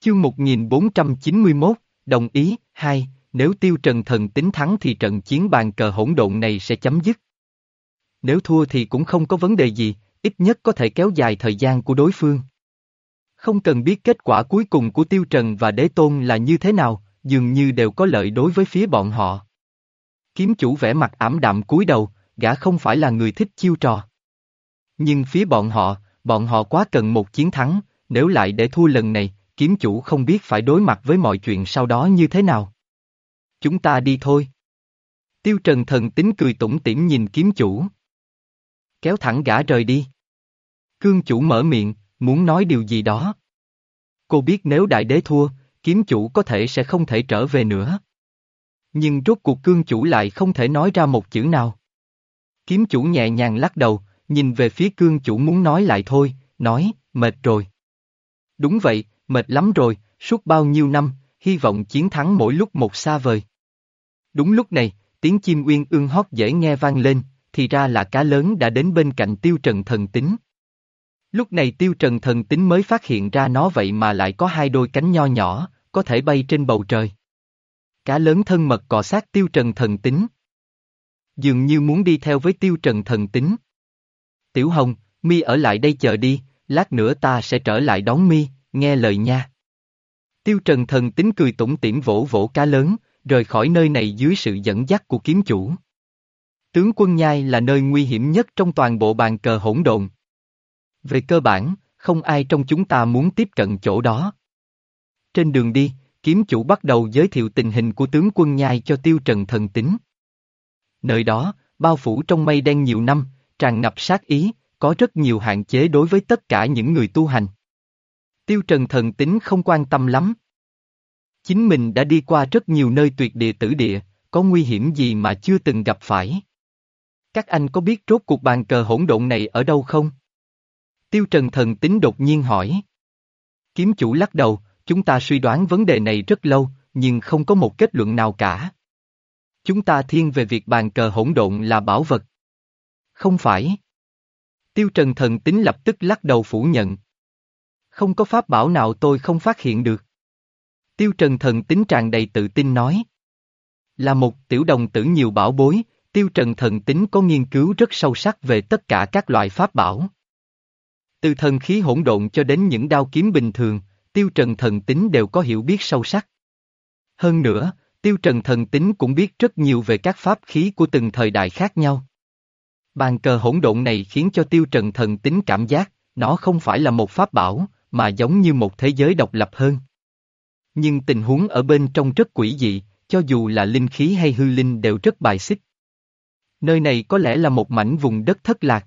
Chương 1491, đồng ý, hai, nếu tiêu trần thần tính thắng thì trận chiến bàn cờ hỗn độn này sẽ chấm dứt. Nếu thua thì cũng không có vấn đề gì, ít nhất có thể kéo dài thời gian của đối phương. Không cần biết kết quả cuối cùng của tiêu trần và đế tôn là như thế nào, dường như đều có lợi đối với phía bọn họ. Kiếm chủ vẻ mặt ảm đạm cúi đầu, gã không phải là người thích chiêu trò. Nhưng phía bọn họ, bọn họ quá cần một chiến thắng, nếu lại để thua lần này, kiếm chủ không biết phải đối mặt với mọi chuyện sau đó như thế nào. Chúng ta đi thôi. Tiêu Trần thần tính cười tủm tỉm nhìn kiếm chủ. Kéo thẳng gã rời đi. Cương chủ mở miệng, muốn nói điều gì đó. Cô biết nếu đại đế thua, kiếm chủ có thể sẽ không thể trở về nữa. Nhưng rốt cuộc cương chủ lại không thể nói ra một chữ nào. Kiếm chủ nhẹ nhàng lắc đầu, nhìn về phía cương chủ muốn nói lại thôi, nói, mệt rồi. Đúng vậy, mệt lắm rồi, suốt bao nhiêu năm, hy vọng chiến thắng mỗi lúc một xa vời. Đúng lúc này, tiếng chim uyên ương hót dễ nghe vang lên, thì ra là cá lớn đã đến bên cạnh tiêu trần thần tính. Lúc này tiêu trần thần tính mới phát hiện ra nó vậy mà lại có hai đôi cánh nho nhỏ, có thể bay trên bầu trời. Cá lớn thân mật cọ sát tiêu trần thần tính. Dường như muốn đi theo với tiêu trần thần tính. Tiểu Hồng, mi ở lại đây chờ đi, lát nữa ta sẽ trở lại đón mi, nghe lời nha. Tiêu trần thần tính cười tủm tỉm vỗ vỗ cá lớn, rời khỏi nơi này dưới sự dẫn dắt của kiếm chủ. Tướng quân nhai là nơi nguy hiểm nhất trong toàn bộ bàn cờ hỗn độn. Về cơ bản, không ai trong chúng ta muốn tiếp cận chỗ đó. Trên đường đi, kiếm chủ bắt đầu giới thiệu tình hình của tướng quân nhai cho tiêu trần thần tính. Nơi đó, bao phủ trong mây đen nhiều năm, tràn ngập sát ý, có rất nhiều hạn chế đối với tất cả những người tu hành. Tiêu trần thần tính không quan tâm lắm. Chính mình đã đi qua rất nhiều nơi tuyệt địa tử địa, có nguy hiểm gì mà chưa từng gặp phải. Các anh có biết rốt cuộc bàn cờ hỗn độn này ở đâu không? Tiêu Trần thần tính đột nhiên hỏi. Kiếm chủ lắc đầu, chúng ta suy đoán vấn đề này rất lâu, nhưng không có một kết luận nào cả. Chúng ta thiên về việc bàn cờ hỗn độn là bảo vật. Không phải. Tiêu Trần thần tính lập tức lắc đầu phủ nhận. Không có pháp bảo nào tôi không phát hiện được. Tiêu Trần thần tính tràn đầy tự tin nói. Là một tiểu đồng tử nhiều bảo bối, Tiêu Trần thần tính có nghiên cứu rất sâu sắc về tất cả các loại pháp bảo. Từ thần khí hỗn độn cho đến những đao kiếm bình thường, Tiêu Trần thần tính đều có hiểu biết sâu sắc. Hơn nữa, Tiêu Trần thần tính cũng biết rất nhiều về các pháp khí của từng thời đại khác nhau. Bàn cờ hỗn độn này khiến cho Tiêu Trần thần tính cảm giác, nó không phải là một pháp bảo, mà giống như một thế giới độc lập hơn. Nhưng tình huống ở bên trong rất quỷ dị, cho dù là linh khí hay hư linh đều rất bài xích. Nơi này có lẽ là một mảnh vùng đất thất lạc.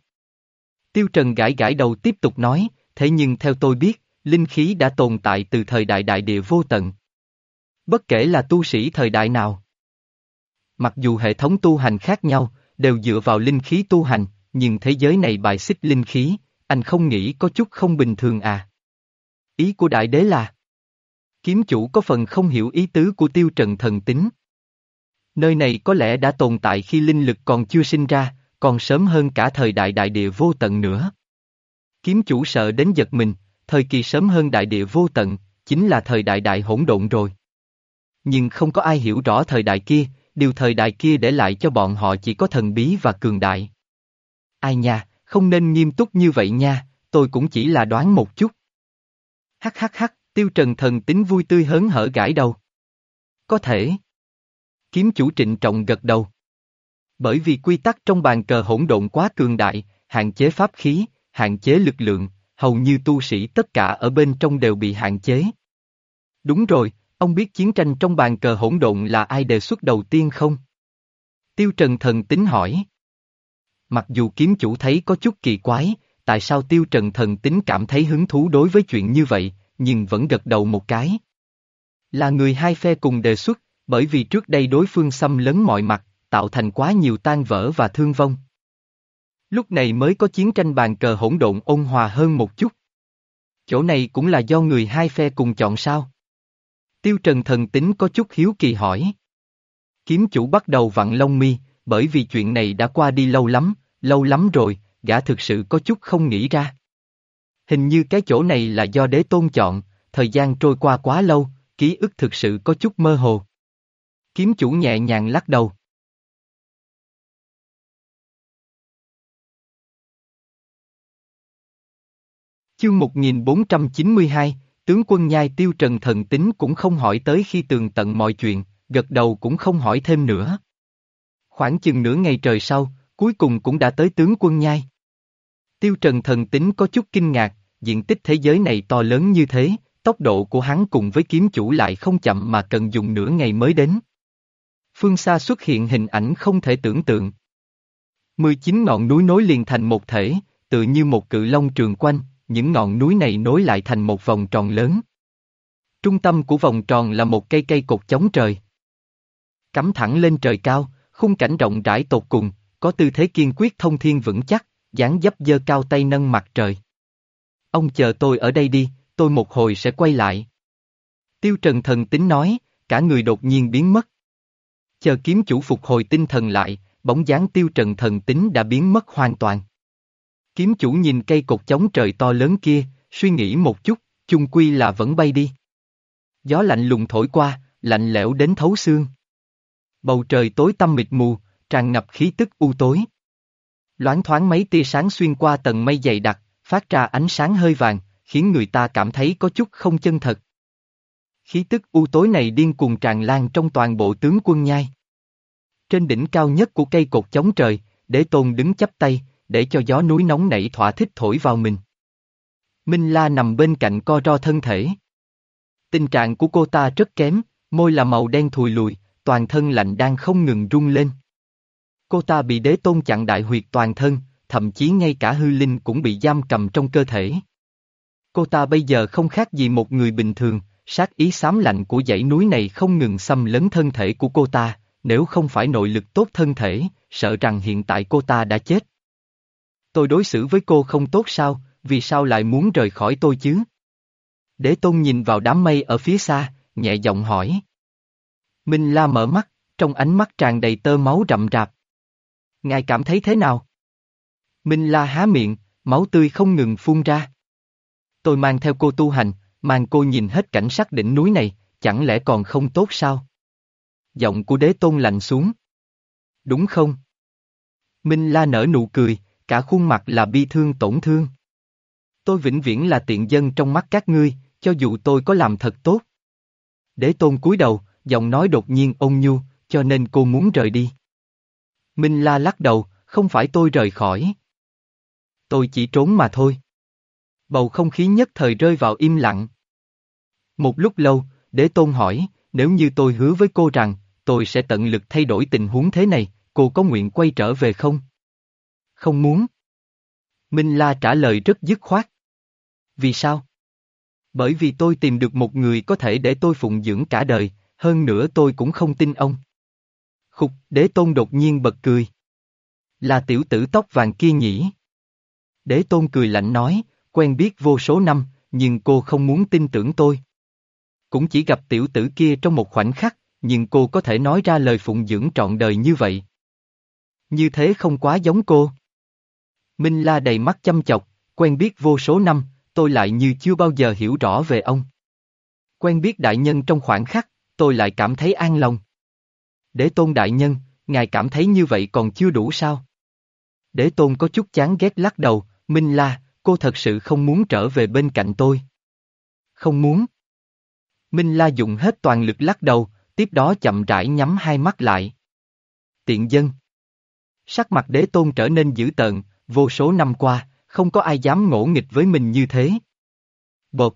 Tiêu Trần gãi gãi đầu tiếp tục nói, thế nhưng theo tôi biết, linh khí đã tồn tại từ thời đại đại địa vô tận. Bất kể là tu sĩ thời đại nào. Mặc dù hệ thống tu hành khác nhau, đều dựa vào linh khí tu hành, nhưng thế giới này bài xích linh khí, anh không nghĩ có chút không bình thường à. Ý của đại đế là Kiếm chủ có phần không hiểu ý tứ của tiêu trần thần tính. Nơi này có lẽ đã tồn tại khi linh lực còn chưa sinh ra, còn sớm hơn cả thời đại đại địa vô tận nữa. Kiếm chủ sợ đến giật mình, thời kỳ sớm hơn đại địa vô tận, chính là thời đại đại hỗn độn rồi. Nhưng không có ai hiểu rõ thời đại kia, điều thời đại kia để lại cho bọn họ chỉ có thần bí và cường đại. Ai nha, không nên nghiêm túc như vậy nha, tôi cũng chỉ là đoán một chút. Hắc hắc hắc, tiêu trần thần tính vui tươi hớn hở gãi đầu. Có thể. Kiếm chủ trịnh trọng gật đầu. Bởi vì quy tắc trong bàn cờ hỗn độn quá cường đại, hạn chế pháp khí, hạn chế lực lượng, hầu như tu sĩ tất cả ở bên trong đều bị hạn chế. Đúng rồi, ông biết chiến tranh trong bàn cờ hỗn độn là ai đề xuất đầu tiên không? Tiêu Trần Thần tính hỏi. Mặc dù kiếm chủ thấy có chút kỳ quái, tại sao Tiêu Trần Thần tính cảm thấy hứng thú đối với chuyện như vậy, nhưng vẫn gật đầu một cái. Là người hai phe cùng đề xuất, bởi vì trước đây đối phương xâm lấn mọi mặt, tạo thành quá nhiều tan vỡ và thương vong. Lúc này mới có chiến tranh bàn cờ hỗn độn ôn hòa hơn một chút. Chỗ này cũng là do người hai phe cùng chọn sao? Tiêu Trần thần tính có chút hiếu kỳ hỏi. Kiếm chủ bắt đầu vặn lông mi, bởi vì chuyện này đã qua đi lâu lắm, lâu lắm rồi, gã thực sự có chút không nghĩ ra. Hình như cái chỗ này là do đế tôn chọn, thời gian trôi qua quá lâu, ký ức thực sự có chút mơ hồ. Kiếm chủ nhẹ nhàng lắc đầu. Chương 1492, tướng quân nhai tiêu trần thần tính cũng không hỏi tới khi tường tận mọi chuyện, gật đầu cũng không hỏi thêm nữa. Khoảng chừng nửa ngày trời sau, cuối cùng cũng đã tới tướng quân nhai. Tiêu trần thần tính có chút kinh ngạc, diện tích thế giới này to lớn như thế, tốc độ của hắn cùng với kiếm chủ lại không chậm mà cần dùng nửa ngày mới đến. Phương xa xuất hiện hình ảnh không thể tưởng tượng. 19 ngọn núi nối liền thành một thể, tự như một cự long trường quanh, những ngọn núi này nối lại thành một vòng tròn lớn. Trung tâm của vòng tròn là một cây cây cột chống trời. Cắm thẳng lên trời cao, khung cảnh rộng rãi tột cùng, có tư thế kiên quyết thông thiên vững chắc, dáng dấp dơ cao tay nâng mặt trời. Ông chờ tôi ở đây đi, tôi một hồi sẽ quay lại. Tiêu Trần thần tính nói, cả người đột nhiên biến mất. Chờ kiếm chủ phục hồi tinh thần lại, bóng dáng Tiêu Trần thần tính đã biến mất hoàn toàn. Kiếm chủ nhìn cây cột chống trời to lớn kia, suy nghĩ một chút, chung quy là vẫn bay đi. Gió lạnh lùng thổi qua, lạnh lẽo đến thấu xương. Bầu trời tối tăm mịt mù, tràn ngập khí tức u tối. Loáng thoáng mấy tia sáng xuyên qua tầng mây dày đặc, phát ra ánh sáng hơi vàng, khiến người ta cảm thấy có chút không chân thật. Khí tức u tối này điên cuồng tràn lan trong toàn bộ tướng quân nhai. Trên đỉnh cao nhất của cây cột chống trời, để tôn đứng chắp tay, để cho gió núi nóng nảy thỏa thích thổi vào mình. Minh La nằm bên cạnh co ro thân thể. Tình trạng của cô ta rất kém, môi là màu đen thùi lùi, toàn thân lạnh đang không ngừng rung lên. Cô ta bị đế tôn chặn đại huyệt toàn thân, thậm chí ngay cả hư linh cũng bị giam cầm trong cơ thể. Cô ta bây giờ không khác gì một người bình thường, sát ý xám lạnh của dãy núi này không ngừng xâm lấn thân thể của cô ta, nếu không phải nội lực tốt thân thể, sợ rằng hiện tại cô ta đã chết. Tôi đối xử với cô không tốt sao, vì sao lại muốn rời khỏi tôi chứ? Đế tôn nhìn vào đám mây ở phía xa, nhẹ giọng hỏi. Minh La mở mắt, trong ánh mắt tràn đầy tơ máu rậm rạp. Ngài cảm thấy thế nào? Minh La há miệng, máu tươi không ngừng phun ra. Tôi mang theo cô tu hành, mang cô nhìn hết cảnh sắc đỉnh núi này, chẳng lẽ còn không tốt sao? Giọng của đế tôn lạnh xuống. Đúng không? Minh La nở nụ cười, cả khuôn mặt là bi thương tổn thương. Tôi vĩnh viễn là tiện dân trong mắt các ngươi, cho dù tôi có làm thật tốt. Đế tôn cúi đầu, giọng nói đột nhiên ôn nhu, cho nên cô muốn rời đi. Minh La lắc đầu, không phải tôi rời khỏi. Tôi chỉ trốn mà thôi. Bầu không khí nhất thời rơi vào im lặng. Một lúc lâu, đế tôn hỏi, nếu như tôi hứa với cô rằng, tôi sẽ tận lực thay đổi tình huống thế này, cô có nguyện quay trở về không? Không muốn. Minh La trả lời rất dứt khoát. Vì sao? Bởi vì tôi tìm được một người có thể để tôi phụng dưỡng cả đời, hơn nữa tôi cũng không tin ông. Khục, đế tôn đột nhiên bật cười. Là tiểu tử tóc vàng kia nhỉ? Đế tôn cười lạnh nói, quen biết vô số năm, nhưng cô không muốn tin tưởng tôi. Cũng chỉ gặp tiểu tử kia trong một khoảnh khắc, nhưng cô có thể nói ra lời phụng dưỡng trọn đời như vậy. Như thế không quá giống cô. Minh La đầy mắt chăm chọc, quen biết vô số năm, tôi lại như chưa bao giờ hiểu rõ về ông. Quen biết đại nhân trong khoảng khắc, tôi lại cảm thấy an lòng. Đế tôn đại nhân, ngài cảm thấy như vậy còn chưa đủ sao? Đế tôn có chút chán ghét lắc đầu, Minh La, cô thật sự không muốn trở về bên cạnh tôi. Không muốn. Minh La dùng hết toàn lực lắc đầu, tiếp đó chậm rãi nhắm hai mắt lại. Tiện dân. Sắc mặt đế tôn trở nên dữ tợn, vô số năm qua, không có ai dám ngỗ nghịch với mình như thế. Bột.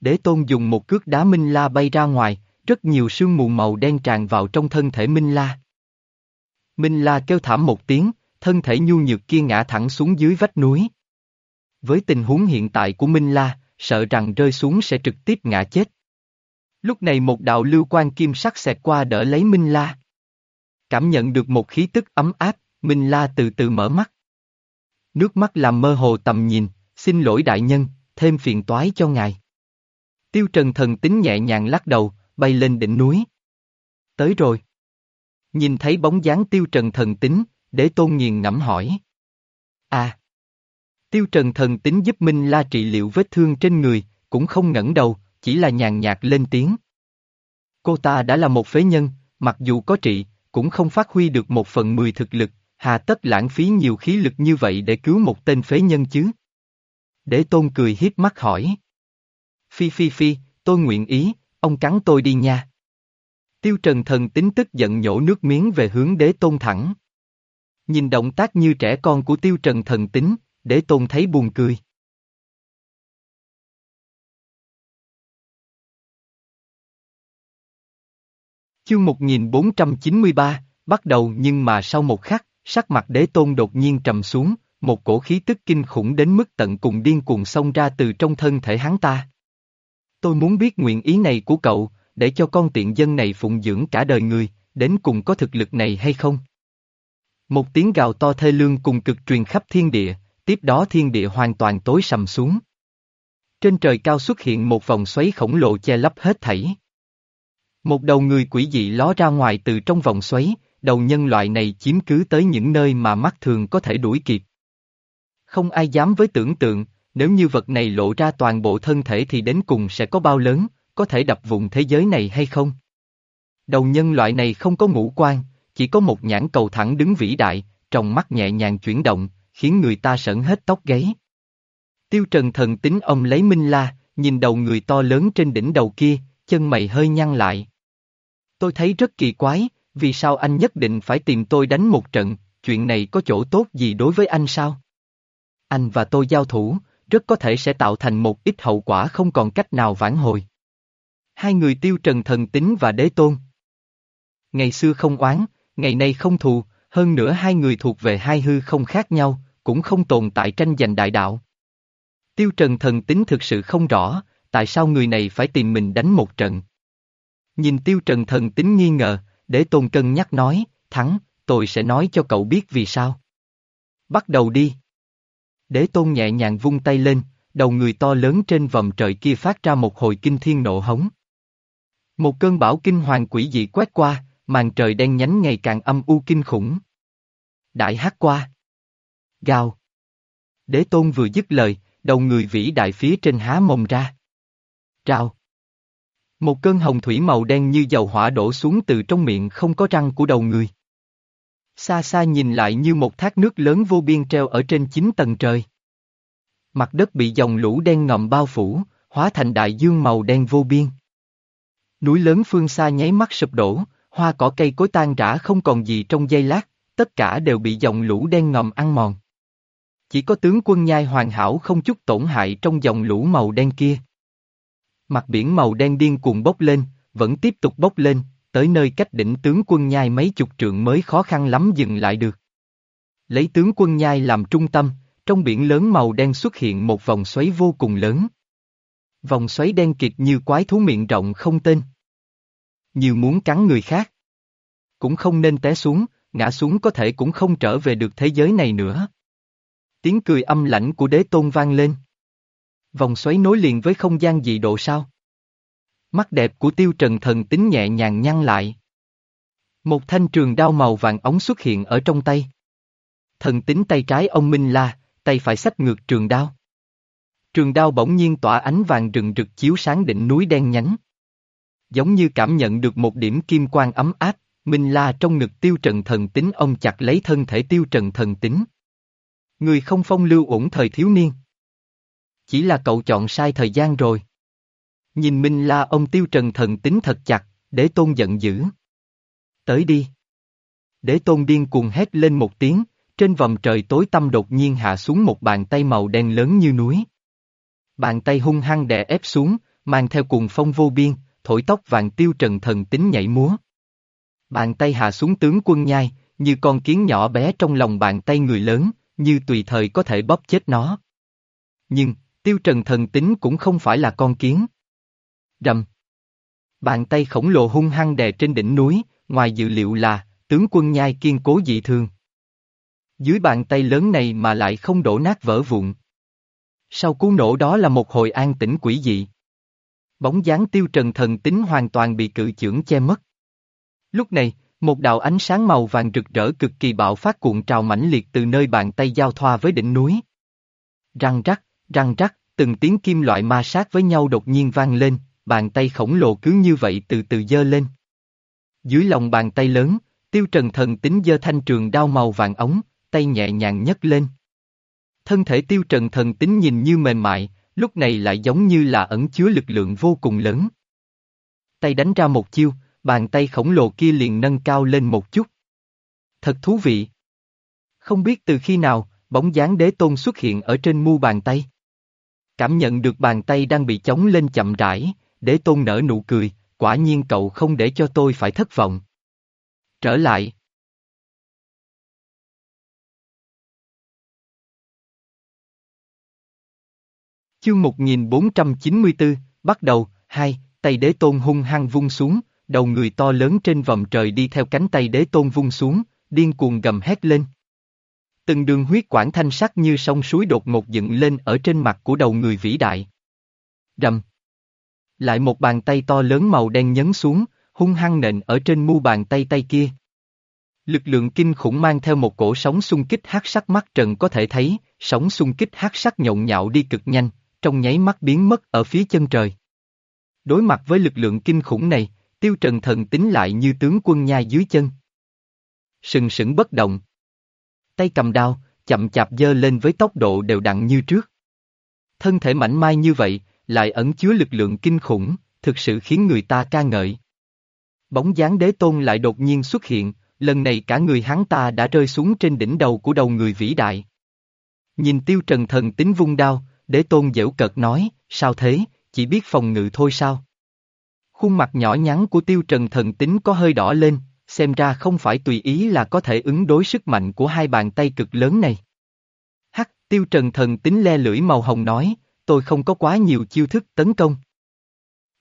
Đế tôn dùng một cước đá Minh La bay ra ngoài, rất nhiều sương mù màu đen tràn vào trong thân thể Minh La. Minh La kêu thảm một tiếng, thân thể nhu nhược kia ngã thẳng xuống dưới vách núi. Với tình huống hiện tại của Minh La, sợ rằng rơi xuống sẽ trực tiếp ngã chết. Lúc này một đạo lưu quan kim sắc xẹt qua đỡ lấy Minh La. Cảm nhận được một khí tức ấm áp, Minh La từ từ mở mắt. Nước mắt làm mơ hồ tầm nhìn, xin lỗi đại nhân, thêm phiền toái cho ngài. Tiêu Trần thần tính nhẹ nhàng lắc đầu, bay lên đỉnh núi. Tới rồi. Nhìn thấy bóng dáng Tiêu Trần thần tính, để tôn nghiền ngẫm hỏi. À. Tiêu Trần thần tính giúp Minh La trị liệu vết thương trên người, cũng không ngẩng đầu, chỉ là nhàn nhạt lên tiếng. Cô ta đã là một phế nhân, mặc dù có trị, cũng không phát huy được một phần mười thực lực, hà tất lãng phí nhiều khí lực như vậy để cứu một tên phế nhân chứ? Để tôn cười hiếp mắt hỏi. Phi phi phi, tôi nguyện ý, ông cắn tôi đi nha. Tiêu Trần thần tính tức giận nhổ nước miếng về hướng đế tôn thẳng. Nhìn động tác như trẻ con của Tiêu Trần thần tính, đế tôn thấy buồn cười. Chương 1493, bắt đầu nhưng mà sau một khắc, sắc mặt đế tôn đột nhiên trầm xuống, một cổ khí tức kinh khủng đến mức tận cùng điên cuồng xông ra từ trong thân thể hắn ta. Tôi muốn biết nguyện ý này của cậu, để cho con tiện dân này phụng dưỡng cả đời người, đến cùng có thực lực này hay không? Một tiếng gào to thê lương cùng cực truyền khắp thiên địa, tiếp đó thiên địa hoàn toàn tối sầm xuống. Trên trời cao xuất hiện một vòng xoáy khổng lồ che lấp hết thảy. Một đầu người quỷ dị ló ra ngoài từ trong vòng xoáy, đầu nhân loại này chiếm cứ tới những nơi mà mắt thường có thể đuổi kịp. Không ai dám với tưởng tượng, nếu như vật này lộ ra toàn bộ thân thể thì đến cùng sẽ có bao lớn, có thể đập vùng thế giới này hay không? Đầu nhân loại này không có ngũ quan, chỉ có một nhãn cầu thẳng đứng vĩ đại, trong mắt nhẹ nhàng chuyển động, khiến người ta sởn hết tóc gáy. Tiêu Trần thần tính ông lấy minh la, nhìn đầu người to lớn trên đỉnh đầu kia, chân mày hơi nhăn lại. Tôi thấy rất kỳ quái, vì sao anh nhất định phải tìm tôi đánh một trận, chuyện này có chỗ tốt gì đối với anh sao? Anh và tôi giao thủ, rất có thể sẽ tạo thành một ít hậu quả không còn cách nào vãn hồi. Hai người tiêu trần thần tính và đế tôn. Ngày xưa không oán, ngày nay không thù, hơn nữa hai người thuộc về hai hư không khác nhau, cũng không tồn tại tranh giành đại đạo. Tiêu trần thần tính thực sự không rõ, tại sao người này phải tìm mình đánh một trận. Nhìn tiêu trần thần tính nghi ngờ, đế tôn cân nhắc nói, thắng, tôi sẽ nói cho cậu biết vì sao. Bắt đầu đi. Đế tôn nhẹ nhàng vung tay lên, đầu người to lớn trên vòm trời kia phát ra một hồi kinh thiên nộ hống. Một cơn bão kinh hoàng quỷ dị quét qua, màn trời đen nhánh ngày càng âm u kinh khủng. Đại hát qua. Gào. Đế tôn vừa dứt lời, đầu người vĩ đại phía trên há mồm ra. Trao. Một cơn hồng thủy màu đen như dầu hỏa đổ xuống từ trong miệng không có răng của đầu người. Xa xa nhìn lại như một thác nước lớn vô biên treo ở trên chín tầng trời. Mặt đất bị dòng lũ đen ngầm bao phủ, hóa thành đại dương màu đen vô biên. Núi lớn phương xa nháy mắt sụp đổ, hoa cỏ cây cối tan rã không còn gì trong giây lát, tất cả đều bị dòng lũ đen ngầm ăn mòn. Chỉ có tướng quân nhai hoàn hảo không chút tổn hại trong dòng lũ màu đen kia. Mặt biển màu đen điên cuồng bốc lên, vẫn tiếp tục bốc lên, tới nơi cách đỉnh tướng quân nhai mấy chục trượng mới khó khăn lắm dừng lại được. Lấy tướng quân nhai làm trung tâm, trong biển lớn màu đen xuất hiện một vòng xoáy vô cùng lớn. Vòng xoáy đen kịt như quái thú miệng rộng không tên. Như muốn cắn người khác. Cũng không nên té xuống, ngã xuống có thể cũng không trở về được thế giới này nữa. Tiếng cười âm lãnh của đế tôn vang lên. Vòng xoáy nối liền với không gian dị độ sao? Mắt đẹp của tiêu trần thần tính nhẹ nhàng nhăn lại. Một thanh trường đao màu vàng ống xuất hiện ở trong tay. Thần tính tay trái ông Minh La, tay phải sách ngược trường đao. Trường đao bỗng nhiên tỏa ánh vàng rừng rực chiếu sáng đỉnh núi đen nhánh. Giống như cảm nhận được một điểm kim quang ấm áp, Minh La trong ngực tiêu trần thần tính ông chặt lấy thân thể tiêu trần thần tính. Người không phong lưu ổn thời thiếu niên. Chỉ là cậu chọn sai thời gian rồi. Nhìn Minh La ông tiêu trần thần tính thật chặt, đế tôn giận dữ. Tới đi. Đế tôn điên cuồng hét lên một tiếng, trên vòng trời tối tăm đột nhiên hạ xuống một bàn tay màu đen lớn như núi. Bàn tay hung hăng đè ép xuống, mang theo cuồng phong vô biên, thổi tóc vàng tiêu trần thần tính nhảy múa. Bàn tay hạ xuống tướng quân nhai, như con kiến nhỏ bé trong lòng bàn tay người lớn, như tùy thời có thể bóp chết nó. Nhưng, tiêu trần thần tính cũng không phải là con kiến. Rầm. Bàn tay khổng lồ hung hăng đè trên đỉnh núi, ngoài dự liệu là, tướng quân nhai kiên cố dị thường. Dưới bàn tay lớn này mà lại không đổ nát vỡ vụn. Sau cú nổ đó là một hồi an tĩnh quỷ dị. Bóng dáng tiêu trần thần tính hoàn toàn bị cự chưởng che mất. Lúc này, một đạo ánh sáng màu vàng rực rỡ cực kỳ bạo phát cuộn trào mãnh liệt từ nơi bàn tay giao thoa với đỉnh núi. Răng rắc, răng rắc, từng tiếng kim loại ma sát với nhau đột nhiên vang lên, bàn tay khổng lồ cứ như vậy từ từ dơ lên. Dưới lòng bàn tay lớn, tiêu trần thần tính dơ thanh trường đao màu vàng ống, tay nhẹ nhàng nhấc lên. Thân thể tiêu trần thần tính nhìn như mềm mại, lúc này lại giống như là ẩn chứa lực lượng vô cùng lớn. Tay đánh ra một chiêu, bàn tay khổng lồ kia liền nâng cao lên một chút. Thật thú vị. Không biết từ khi nào, bóng dáng đế tôn xuất hiện ở trên mu bàn tay. Cảm nhận được bàn tay đang bị chống lên chậm rãi, đế tôn nở nụ cười, quả nhiên cậu không để cho tôi phải thất vọng. Trở lại. Chương 1494, bắt đầu, hai, tay đế tôn hung hăng vung xuống, đầu người to lớn trên vòng trời đi theo cánh tay đế tôn vung xuống, điên cuồng gầm hét lên. Từng đường huyết quản thanh sắc như sông suối đột ngột dựng lên ở trên mặt của đầu người vĩ đại. Rầm. Lại một bàn tay to lớn màu đen nhấn xuống, hung hăng nện ở trên mu bàn tay tay kia. Lực lượng kinh khủng mang theo một cổ sóng xung kích hát sắc mắt trần có thể thấy, sóng xung kích hát sắc nhộn nhạo đi cực nhanh, trong nháy mắt biến mất ở phía chân trời. Đối mặt với lực lượng kinh khủng này, tiêu trần thần tính lại như tướng quân nhai dưới chân. Sừng sững bất động. Tay cầm đao, chậm chạp dơ lên với tốc độ đều đặn như trước. Thân thể mảnh mai như vậy, lại ẩn chứa lực lượng kinh khủng, thực sự khiến người ta ca ngợi. Bóng dáng đế tôn lại đột nhiên xuất hiện, lần này cả người hắn ta đã rơi xuống trên đỉnh đầu của đầu người vĩ đại. Nhìn tiêu trần thần tính vung đao, đế tôn dễu cợt nói, sao thế, chỉ biết phòng ngự thôi sao? Khuôn mặt nhỏ nhắn của tiêu trần thần tính có hơi đỏ lên, xem ra không phải tùy ý là có thể ứng đối sức mạnh của hai bàn tay cực lớn này. Hắc, tiêu trần thần tính le lưỡi màu hồng nói, tôi không có quá nhiều chiêu thức tấn công.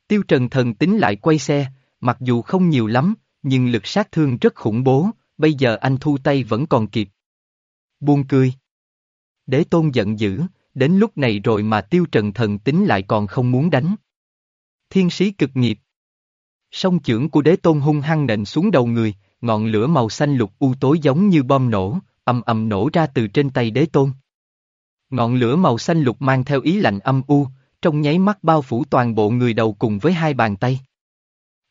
Tiêu trần thần tính lại quay xe, mặc dù không nhiều lắm, nhưng lực sát thương rất khủng bố, bây giờ anh thu tay vẫn còn kịp. Buông cười. Đế tôn giận dữ, đến lúc này rồi mà tiêu trần thần tính lại còn không muốn đánh. Thiên sĩ cực nghiệp. Song chưởng của đế tôn hung hăng nện xuống đầu người, ngọn lửa màu xanh lục u tối giống như bom nổ, ầm ầm nổ ra từ trên tay đế tôn. Ngọn lửa màu xanh lục mang theo ý lạnh âm u, trong nháy mắt bao phủ toàn bộ người đầu cùng với hai bàn tay.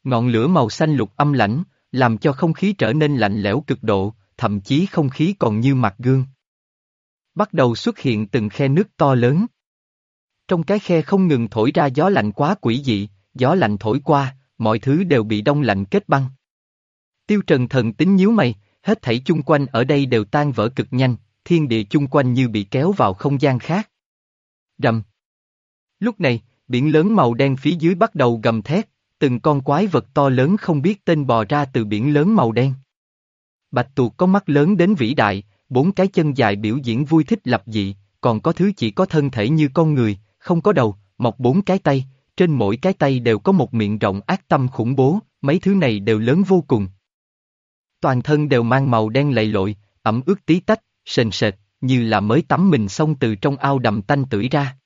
Ngọn lửa màu xanh lục âm lãnh, làm cho không khí trở nên lạnh lẽo cực độ, thậm chí không khí còn như mặt gương. Bắt đầu xuất hiện từng khe nước to lớn. Trong cái khe không ngừng thổi ra gió lạnh quá quỷ dị, gió lạnh thổi qua, mọi thứ đều bị đông lạnh kết băng. Tiêu Trần thần tính nhíu mày, hết thảy chung quanh ở đây đều tan vỡ cực nhanh, thiên địa chung quanh như bị kéo vào không gian khác. Rầm. Lúc này, biển lớn màu đen phía dưới bắt đầu gầm thét, từng con quái vật to lớn không biết tên bò ra từ biển lớn màu đen. Bạch tuộc có mắt lớn đến vĩ đại, bốn cái chân dài biểu diễn vui thích lập dị, còn có thứ chỉ có thân thể như con người, không có đầu, mọc bốn cái tay, trên mỗi cái tay đều có một miệng rộng ác tâm khủng bố, mấy thứ này đều lớn vô cùng. Toàn thân đều mang màu đen lầy lội, ẩm ướt tí tách, sền sệt, như là mới tắm mình xong từ trong ao đầm tanh tưởi ra.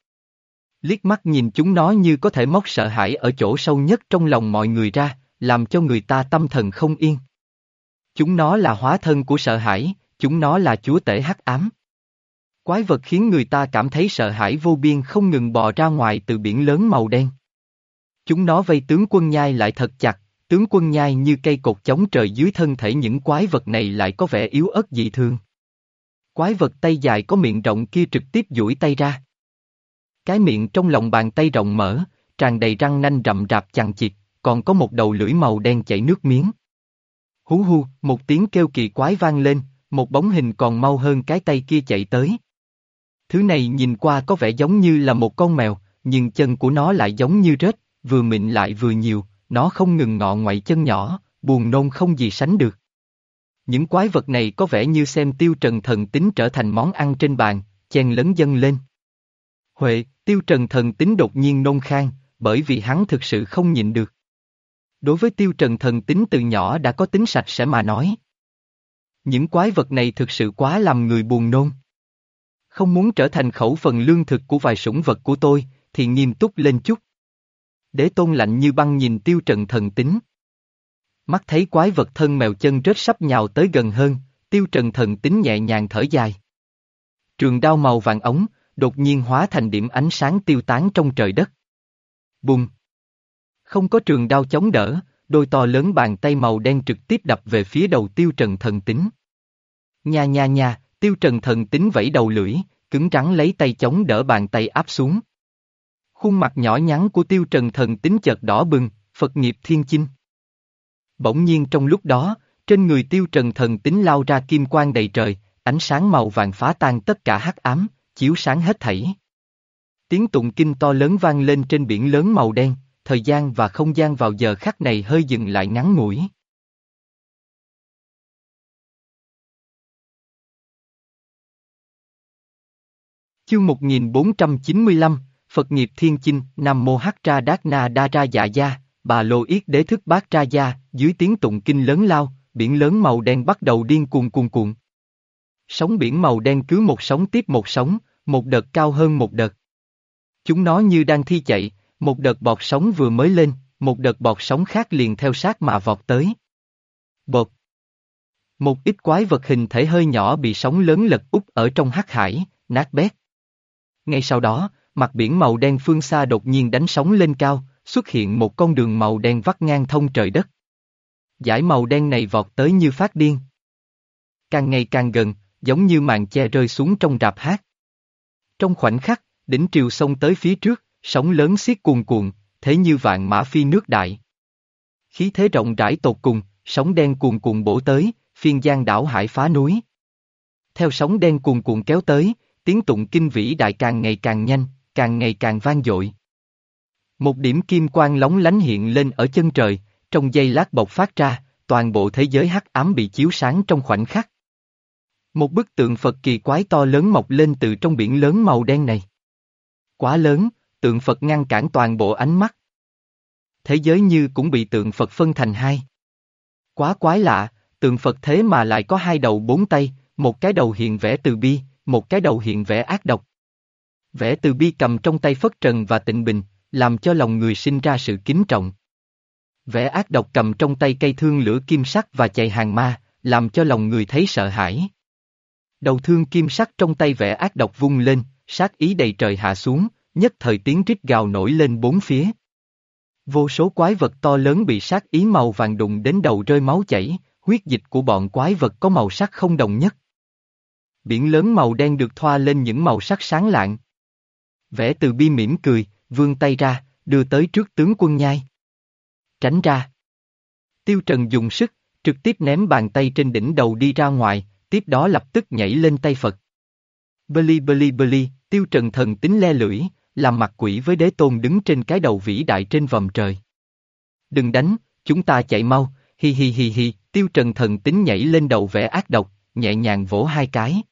Liếc mắt nhìn chúng nó như có thể móc sợ hãi ở chỗ sâu nhất trong lòng mọi người ra, làm cho người ta tâm thần không yên. Chúng nó là hóa thân của sợ hãi, chúng nó là chúa tể hắc ám. Quái vật khiến người ta cảm thấy sợ hãi vô biên không ngừng bò ra ngoài từ biển lớn màu đen. Chúng nó vây tướng quân nhai lại thật chặt, tướng quân nhai như cây cột chống trời dưới thân thể những quái vật này lại có vẻ yếu ớt dị thường. Quái vật tay dài có miệng rộng kia trực tiếp duỗi tay ra. Cái miệng trong lòng bàn tay rộng mở, tràn đầy răng nanh rậm rạp chằng chịt, còn có một đầu lưỡi màu đen chảy nước miếng. Hú hu, một tiếng kêu kỳ quái vang lên, một bóng hình còn mau hơn cái tay kia chạy tới. Thứ này nhìn qua có vẻ giống như là một con mèo, nhưng chân của nó lại giống như rết, vừa mịn lại vừa nhiều, nó không ngừng ngọ ngoại chân nhỏ, buồn nôn không gì sánh được. Những quái vật này có vẻ như xem tiêu trần thần tính trở thành món ăn trên bàn, chen lấn dân lên. Huệ, tiêu trần thần tính đột nhiên nôn khang, bởi vì hắn thực sự không nhịn được. Đối với tiêu trần thần tính từ nhỏ đã có tính sạch sẽ mà nói. Những quái vật này thực sự quá làm người buồn nôn. Không muốn trở thành khẩu phần lương thực của vài sủng vật của tôi, thì nghiêm túc lên chút. Đế tôn lạnh như băng nhìn tiêu trần thần tính. Mắt thấy quái vật thân mèo chân rết sắp nhào tới gần hơn, tiêu trần thần tính nhẹ nhàng thở dài. Trường đao màu vàng ống, đột nhiên hóa thành điểm ánh sáng tiêu tán trong trời đất. Bùng! Không có trường đao chống đỡ, đôi to lớn bàn tay màu đen trực tiếp đập về phía đầu tiêu trần thần tính. Nha nha nha, tiêu trần thần tính vẫy đầu lưỡi, cứng rắn lấy tay chống đỡ bàn tay áp xuống. Khuôn mặt nhỏ nhắn của tiêu trần thần tính chợt đỏ bừng, Phật nghiệp thiên chinh. Bỗng nhiên trong lúc đó, trên người tiêu trần thần tính lao ra kim quang đầy trời, ánh sáng màu vàng phá tan tất cả hắc ám, chiếu sáng hết thảy. Tiếng tụng kinh to lớn vang lên trên biển lớn màu đen, thời gian và không gian vào giờ khắc này hơi dừng lại ngắn ngủi. Chương 1495, Phật nghiệp thiên chinh, Nam Mô Hắc Ra Đát Na Đa Ra Dạ Gia, Bà Lô Yết Đế Thức Bát Ra Gia, dưới tiếng tụng kinh lớn lao, biển lớn màu đen bắt đầu điên cuồng cuồng cuộn. Sóng biển màu đen cứ một sóng tiếp một sóng, một đợt cao hơn một đợt. Chúng nó như đang thi chạy, một đợt bọt sóng vừa mới lên, một đợt bọt sóng khác liền theo sát mà vọt tới. Bột. Một ít quái vật hình thể hơi nhỏ bị sóng lớn lật úp ở trong hắc hải, nát bét. Ngay sau đó, mặt biển màu đen phương xa đột nhiên đánh sóng lên cao, xuất hiện một con đường màu đen vắt ngang thông trời đất. Giải màu đen này vọt tới như phát điên. Càng ngày càng gần, giống như màn che rơi xuống trong rạp hát. Trong khoảnh khắc, đỉnh triều sông tới phía trước, sóng lớn xiết cuồn cuộn, thế như vạn mã phi nước đại. Khí thế rộng rãi tột cùng, sóng đen cuồn cuộn bổ tới, phiên giang đảo hải phá núi. Theo sóng đen cuồn cuộn kéo tới, tiếng tụng kinh vĩ đại càng ngày càng nhanh, càng ngày càng vang dội. Một điểm kim quang lóng lánh hiện lên ở chân trời, trong giây lát bộc phát ra, toàn bộ thế giới hắc ám bị chiếu sáng trong khoảnh khắc. Một bức tượng Phật kỳ quái to lớn mọc lên từ trong biển lớn màu đen này. Quá lớn, tượng Phật ngăn cản toàn bộ ánh mắt. Thế giới như cũng bị tượng Phật phân thành hai. Quá quái lạ, tượng Phật thế mà lại có hai đầu bốn tay, một cái đầu hiện vẽ từ bi, một cái đầu hiện vẽ ác độc. Vẽ từ bi cầm trong tay Phất Trần và Tịnh Bình, làm cho lòng người sinh ra sự kính trọng. Vẻ ác độc cầm trong tay cây thương lửa kim sắc và chạy hàng ma, làm cho lòng người thấy sợ hãi. Đầu thương kim sắc trong tay vẻ ác độc vung lên, sát ý đầy trời hạ xuống, nhất thời tiếng rít gào nổi lên bốn phía. Vô số quái vật to lớn bị sát ý màu vàng đụng đến đầu rơi máu chảy, huyết dịch của bọn quái vật có màu sắc không đồng nhất. Biển lớn màu đen được thoa lên những màu sắc sáng lạng. Vẽ từ bi mỉm cười, vươn tay ra, đưa tới trước tướng quân nhai. Tránh ra. Tiêu Trần dùng sức, trực tiếp ném bàn tay trên đỉnh đầu đi ra ngoài, tiếp đó lập tức nhảy lên tay Phật. Beli beli beli, Tiêu Trần thần tính le lưỡi, làm mặt quỷ với đế tôn đứng trên cái đầu vĩ đại trên vòng trời. Đừng đánh, chúng ta chạy mau, hi hi hi hi, Tiêu Trần thần tính nhảy lên đầu vẽ ác độc, nhẹ nhàng vỗ hai cái.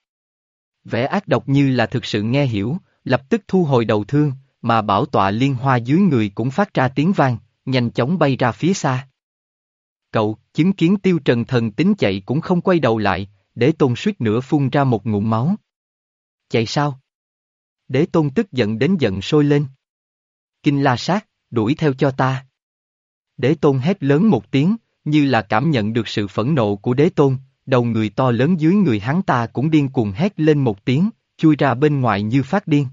Vẽ ác độc như là thực sự nghe hiểu, lập tức thu hồi đầu thương, mà bảo tọa liên hoa dưới người cũng phát ra tiếng vang, nhanh chóng bay ra phía xa. Cậu, chứng kiến tiêu trần thần tính chạy cũng không quay đầu lại, đế tôn suýt nữa phun ra một ngụm máu. Chạy sao? Đế tôn tức giận đến giận sôi lên. Kinh la sát, đuổi theo cho ta. Đế tôn hét lớn một tiếng, như là cảm nhận được sự phẫn nộ của đế tôn, đầu người to lớn dưới người hắn ta cũng điên cuồng hét lên một tiếng, chui ra bên ngoài như phát điên.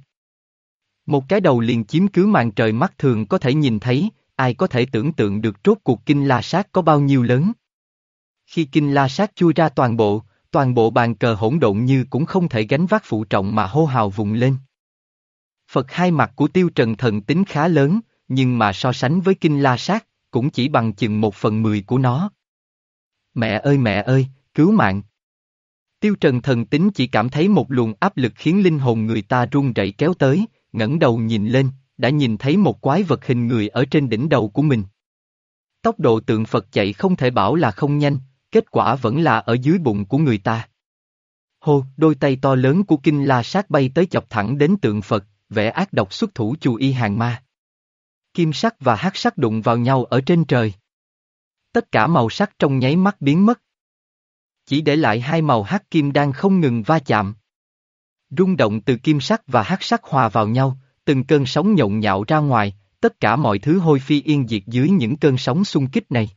Một cái đầu liền chiếm cứ màn trời mắt thường có thể nhìn thấy, ai có thể tưởng tượng được rốt cuộc kinh la sát có bao nhiêu lớn. Khi kinh la sát chui ra toàn bộ, toàn bộ bàn cờ hỗn độn như cũng không thể gánh vác phụ trọng mà hô hào vùng lên. Phật hai mặt của tiêu trần thần tính khá lớn, nhưng mà so sánh với kinh la sát, cũng chỉ bằng chừng một phần mười của nó. Mẹ ơi mẹ ơi, cứu mạng! Tiêu trần thần tính chỉ cảm thấy một luồng áp lực khiến linh hồn người ta run rẩy kéo tới, ngẩng đầu nhìn lên, đã nhìn thấy một quái vật hình người ở trên đỉnh đầu của mình. Tốc độ tượng Phật chạy không thể bảo là không nhanh, kết quả vẫn là ở dưới bụng của người ta. Hô, đôi tay to lớn của Kinh La Sát bay tới chọc thẳng đến tượng Phật, vẽ ác độc xuất thủ chù y hàng ma. Kim sắc và hắc sắc đụng vào nhau ở trên trời. Tất cả màu sắc trong nháy mắt biến mất. Chỉ để lại hai màu hắc kim đang không ngừng va chạm. Rung động từ kim sắc và hắc sắc hòa vào nhau, từng cơn sóng nhộn nhạo ra ngoài, tất cả mọi thứ hôi phi yên diệt dưới những cơn sóng xung kích này.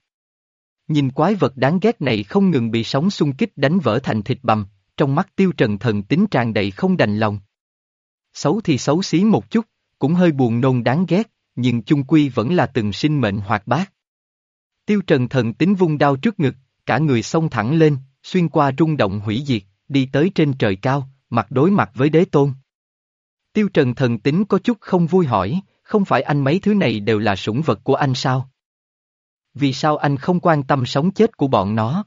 Nhìn quái vật đáng ghét này không ngừng bị sóng xung kích đánh vỡ thành thịt bằm, trong mắt tiêu trần thần tính tràn đầy không đành lòng. Xấu thì xấu xí một chút, cũng hơi buồn nôn đáng ghét, nhưng chung quy vẫn là từng sinh mệnh hoạt bát. Tiêu Trần thần tính vung đao trước ngực, cả người xông thẳng lên, xuyên qua rung động hủy diệt, đi tới trên trời cao, mặt đối mặt với đế tôn. Tiêu Trần thần tính có chút không vui hỏi, không phải anh mấy thứ này đều là sủng vật của anh sao? Vì sao anh không quan tâm sống chết của bọn nó?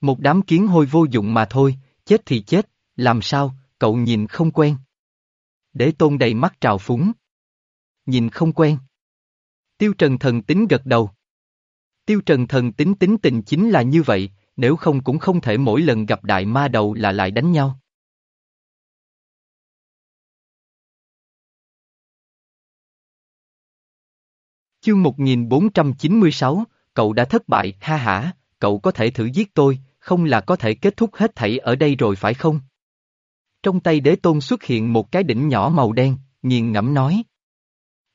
Một đám kiến hôi vô dụng mà thôi, chết thì chết, làm sao, cậu nhìn không quen. Đế tôn đầy mắt trào phúng. Nhìn không quen. Tiêu Trần thần tính gật đầu. Tiêu Trần thần tính tính tình chính là như vậy, nếu không cũng không thể mỗi lần gặp đại ma đầu là lại đánh nhau. Chương 1496, cậu đã thất bại, ha hả, cậu có thể thử giết tôi, không là có thể kết thúc hết thảy ở đây rồi phải không? Trong tay đế tôn xuất hiện một cái đỉnh nhỏ màu đen, nghiền ngẫm nói.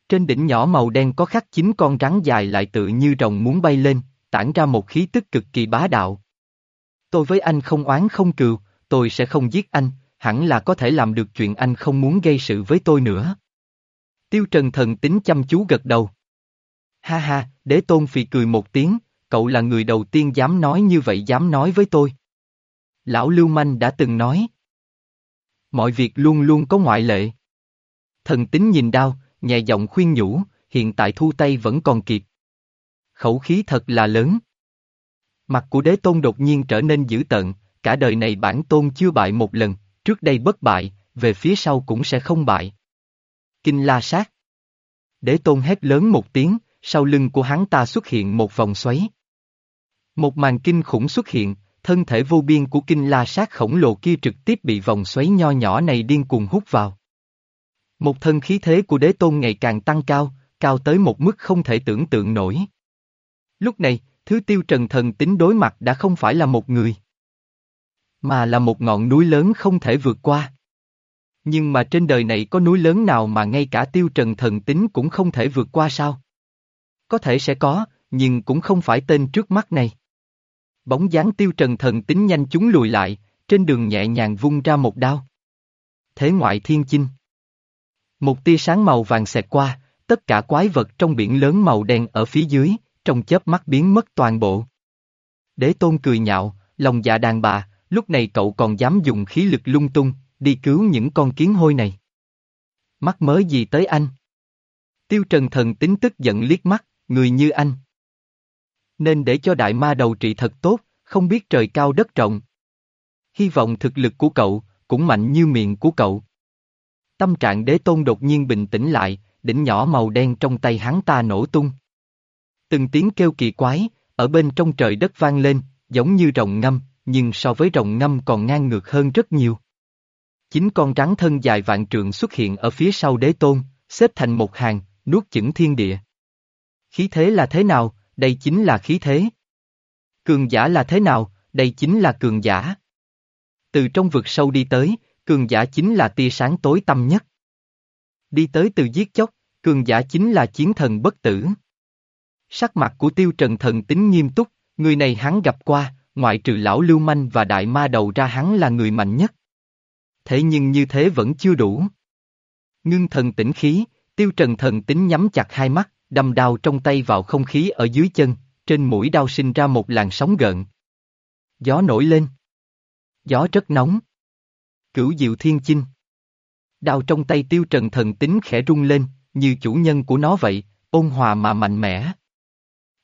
Trên đỉnh nhỏ màu đen có khắc chín con rắn dài lại tự như rồng muốn bay lên, tản ra một khí tức cực kỳ bá đạo. Tôi với anh không oán không cừu, tôi sẽ không giết anh, hẳn là có thể làm được chuyện anh không muốn gây sự với tôi nữa. Tiêu Trần thần tính chăm chú gật đầu. Ha ha, đế tôn phì cười một tiếng, cậu là người đầu tiên dám nói như vậy dám nói với tôi. Lão Lưu Manh đã từng nói. Mọi việc luôn luôn có ngoại lệ. Thần tính nhìn đau, nhẹ giọng khuyên nhủ, hiện tại thu tay vẫn còn kịp. Khẩu khí thật là lớn. Mặt của đế tôn đột nhiên trở nên dữ tợn, cả đời này bản tôn chưa bại một lần, trước đây bất bại, về phía sau cũng sẽ không bại. Kinh la sát. Đế tôn hét lớn một tiếng, sau lưng của hắn ta xuất hiện một vòng xoáy. Một màn kinh khủng xuất hiện, thân thể vô biên của kinh la sát khổng lồ kia trực tiếp bị vòng xoáy nho nhỏ này điên cuồng hút vào. Một thân khí thế của đế tôn ngày càng tăng cao, cao tới một mức không thể tưởng tượng nổi. Lúc này, thứ tiêu trần thần tính đối mặt đã không phải là một người, mà là một ngọn núi lớn không thể vượt qua. Nhưng mà trên đời này có núi lớn nào mà ngay cả tiêu trần thần tính cũng không thể vượt qua sao? Có thể sẽ có, nhưng cũng không phải tên trước mắt này. Bóng dáng tiêu trần thần tính nhanh chúng lùi lại, trên đường nhẹ nhàng vung ra một đao. Thế ngoại thiên chinh. Một tia sáng màu vàng xẹt qua, tất cả quái vật trong biển lớn màu đen ở phía dưới, trong chớp mắt biến mất toàn bộ. Đế tôn cười nhạo, lòng dạ đàn bà, lúc này cậu còn dám dùng khí lực lung tung, đi cứu những con kiến hôi này. Mắc mới gì tới anh? Tiêu trần thần tính tức giận liếc mắt, người như anh. Nên để cho đại ma đầu trị thật tốt, không biết trời cao đất rộng. Hy vọng thực lực của cậu, cũng mạnh như miệng của cậu. Tâm trạng đế tôn đột nhiên bình tĩnh lại, đỉnh nhỏ màu đen trong tay hắn ta nổ tung. Từng tiếng kêu kỳ quái, ở bên trong trời đất vang lên, giống như rồng ngâm, nhưng so với rồng ngâm còn ngang ngược hơn rất nhiều. Chính con rắn thân dài vạn trượng xuất hiện ở phía sau đế tôn, xếp thành một hàng, nuốt chửng thiên địa. Khí thế là thế nào, đây chính là khí thế. Cường giả là thế nào, đây chính là cường giả. Từ trong vực sâu đi tới, cường giả chính là tia sáng tối tâm nhất. Đi tới từ giết chóc, cường giả chính là chiến thần bất tử. Sắc mặt của tiêu trần thần tính nghiêm túc, người này hắn gặp qua, ngoại trừ lão lưu manh và đại ma đầu ra hắn là người mạnh nhất. Thế nhưng như thế vẫn chưa đủ. Ngưng thần tĩnh khí, tiêu trần thần tính nhắm chặt hai mắt, đâm đao trong tay vào không khí ở dưới chân, trên mũi đao sinh ra một làn sóng gợn. Gió nổi lên. Gió rất nóng. Cửu diệu thiên chinh. Đao trong tay tiêu trần thần tính khẽ rung lên, như chủ nhân của nó vậy, ôn hòa mà mạnh mẽ.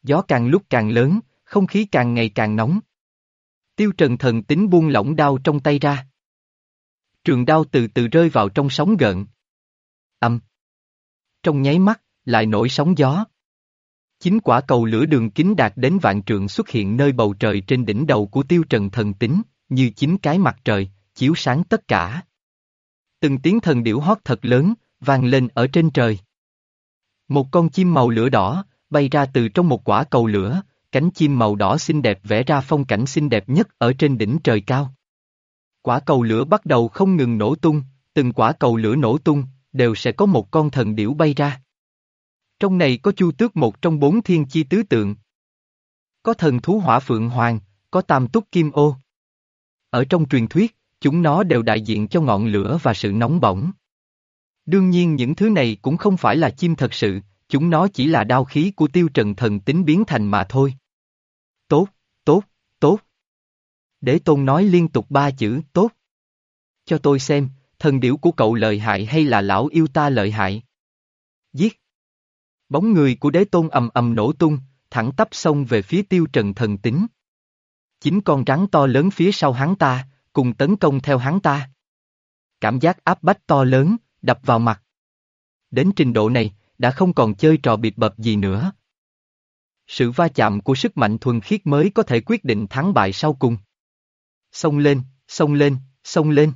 Gió càng lúc càng lớn, không khí càng ngày càng nóng. Tiêu trần thần tính buông lỏng đao trong tay ra. Trường đao từ từ rơi vào trong sóng gợn. Âm. Trong nháy mắt, lại nổi sóng gió. Chính quả cầu lửa đường kính đạt đến vạn trượng xuất hiện nơi bầu trời trên đỉnh đầu của tiêu trần thần tính, như chính cái mặt trời, chiếu sáng tất cả. Từng tiếng thần điểu hót thật lớn, vang lên ở trên trời. Một con chim màu lửa đỏ, bay ra từ trong một quả cầu lửa, cánh chim màu đỏ xinh đẹp vẽ ra phong cảnh xinh đẹp nhất ở trên đỉnh trời cao. Quả cầu lửa bắt đầu không ngừng nổ tung, từng quả cầu lửa nổ tung, đều sẽ có một con thần điểu bay ra. Trong này có chu tước một trong bốn thiên chi tứ tượng. Có thần thú hỏa phượng hoàng, có tam túc kim ô. Ở trong truyền thuyết, chúng nó đều đại diện cho ngọn lửa và sự nóng bỏng. Đương nhiên những thứ này cũng không phải là chim thật sự, chúng nó chỉ là đao khí của tiêu trần thần tính biến thành mà thôi. Tốt, tốt, tốt. Đế tôn nói liên tục ba chữ tốt. Cho tôi xem, thần điểu của cậu lợi hại hay là lão yêu ta lợi hại. Giết. Bóng người của đế tôn ầm ầm nổ tung, thẳng tắp xông về phía tiêu trần thần tính. Chính con rắn to lớn phía sau hắn ta, cùng tấn công theo hắn ta. Cảm giác áp bách to lớn, đập vào mặt. Đến trình độ này, đã không còn chơi trò biệt bập gì nữa. Sự va chạm của sức mạnh thuần khiết mới có thể quyết định thắng bại sau cùng. Xông lên, xông lên, xông lên.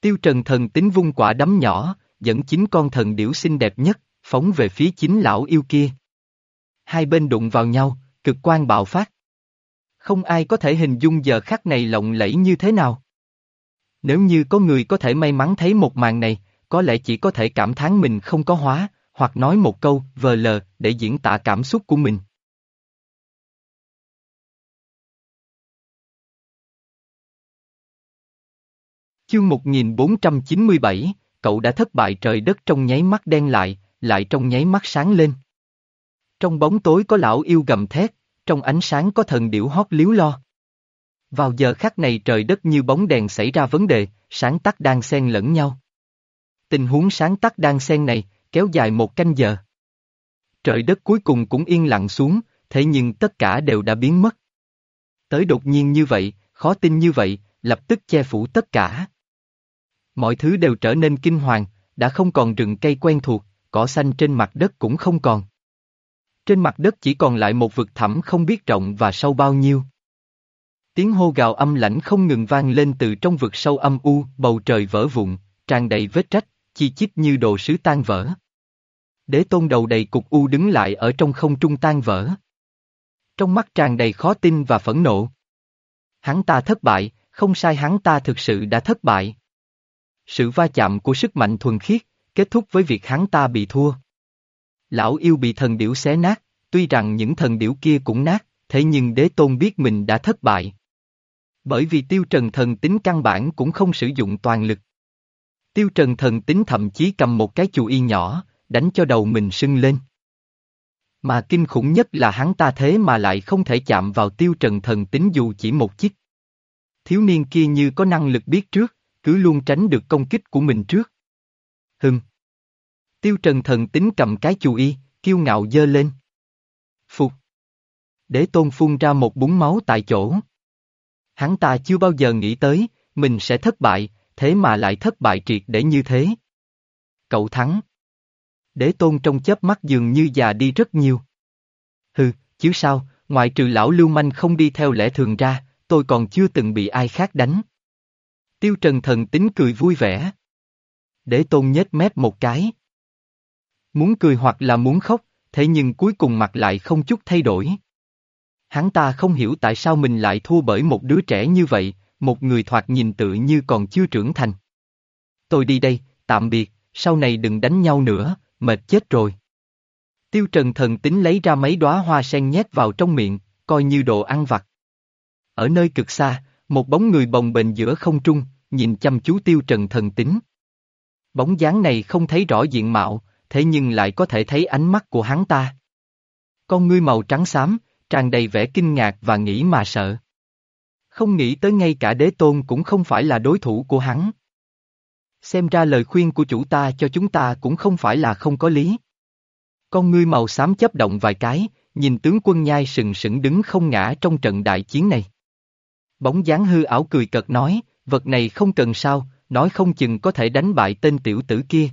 Tiêu trần thần tính vung quả đấm nhỏ, dẫn chính con thần điểu xinh đẹp nhất, phóng về phía chính lão yêu kia. Hai bên đụng vào nhau, cực quan bạo phát. Không ai có thể hình dung giờ khắc này lộng lẫy như thế nào. Nếu như có người có thể may mắn thấy một màn này, có lẽ chỉ có thể cảm thán mình không có hóa, hoặc nói một câu vờ lờ để diễn tả cảm xúc của mình. Chương 1497, cậu đã thất bại trời đất trong nháy mắt đen lại, lại trong nháy mắt sáng lên. Trong bóng tối có lão yêu gầm thét, trong ánh sáng có thần điểu hót liếu lo. Vào giờ khắc này trời đất như bóng đèn xảy ra vấn đề, sáng tắt đang xen lẫn nhau. Tình huống sáng tắt đang xen này, kéo dài một canh giờ. Trời đất cuối cùng cũng yên lặng xuống, thế nhưng tất cả đều đã biến mất. Tới đột nhiên như vậy, khó tin như vậy, lập tức che phủ tất cả. Mọi thứ đều trở nên kinh hoàng, đã không còn rừng cây quen thuộc, cỏ xanh trên mặt đất cũng không còn. Trên mặt đất chỉ còn lại một vực thẳm không biết rộng và sâu bao nhiêu. Tiếng hô gào âm lãnh không ngừng vang lên từ trong vực sâu âm u, bầu trời vỡ vụn, tràn đầy vết rách, chi chít như đồ sứ tan vỡ. Đế tôn đầu đầy cục u đứng lại ở trong không trung tan vỡ. Trong mắt tràn đầy khó tin và phẫn nộ. Hắn ta thất bại, không sai hắn ta thực sự đã thất bại. Sự va chạm của sức mạnh thuần khiết, kết thúc với việc hắn ta bị thua. Lão yêu bị thần điểu xé nát, tuy rằng những thần điểu kia cũng nát, thế nhưng đế tôn biết mình đã thất bại. Bởi vì tiêu trần thần tính căn bản cũng không sử dụng toàn lực. Tiêu trần thần tính thậm chí cầm một cái chù y nhỏ, đánh cho đầu mình sưng lên. Mà kinh khủng nhất là hắn ta thế mà lại không thể chạm vào tiêu trần thần tính dù chỉ một chiếc. Thiếu niên kia như có năng lực biết trước, cứ luôn tránh được công kích của mình trước. Hừm. Tiêu trần thần tính cầm cái chù y, kiêu ngạo dơ lên. Phục. Đế tôn phun ra một búng máu tại chỗ. Hắn ta chưa bao giờ nghĩ tới, mình sẽ thất bại, thế mà lại thất bại triệt để như thế. Cậu thắng. Đế tôn trong chớp mắt dường như già đi rất nhiều. Hừ, chứ sao, ngoại trừ lão lưu manh không đi theo lẽ thường ra, tôi còn chưa từng bị ai khác đánh. Tiêu trần thần tính cười vui vẻ. Đế tôn nhếch mép một cái. Muốn cười hoặc là muốn khóc, thế nhưng cuối cùng mặt lại không chút thay đổi. Hắn ta không hiểu tại sao mình lại thua bởi một đứa trẻ như vậy, một người thoạt nhìn tự như còn chưa trưởng thành. Tôi đi đây, tạm biệt, sau này đừng đánh nhau nữa, mệt chết rồi. Tiêu Trần thần tính lấy ra mấy đóa hoa sen nhét vào trong miệng, coi như đồ ăn vặt. Ở nơi cực xa, một bóng người bồng bềnh giữa không trung, nhìn chăm chú Tiêu Trần thần tính. Bóng dáng này không thấy rõ diện mạo, thế nhưng lại có thể thấy ánh mắt của hắn ta. Con ngươi màu trắng xám, tràn đầy vẻ kinh ngạc và nghĩ mà sợ. Không nghĩ tới ngay cả đế tôn cũng không phải là đối thủ của hắn. Xem ra lời khuyên của chủ ta cho chúng ta cũng không phải là không có lý. Con ngươi màu xám chấp động vài cái, nhìn tướng quân nhai sừng sững đứng không ngã trong trận đại chiến này. Bóng dáng hư ảo cười cợt nói, vật này không cần sao, nói không chừng có thể đánh bại tên tiểu tử kia.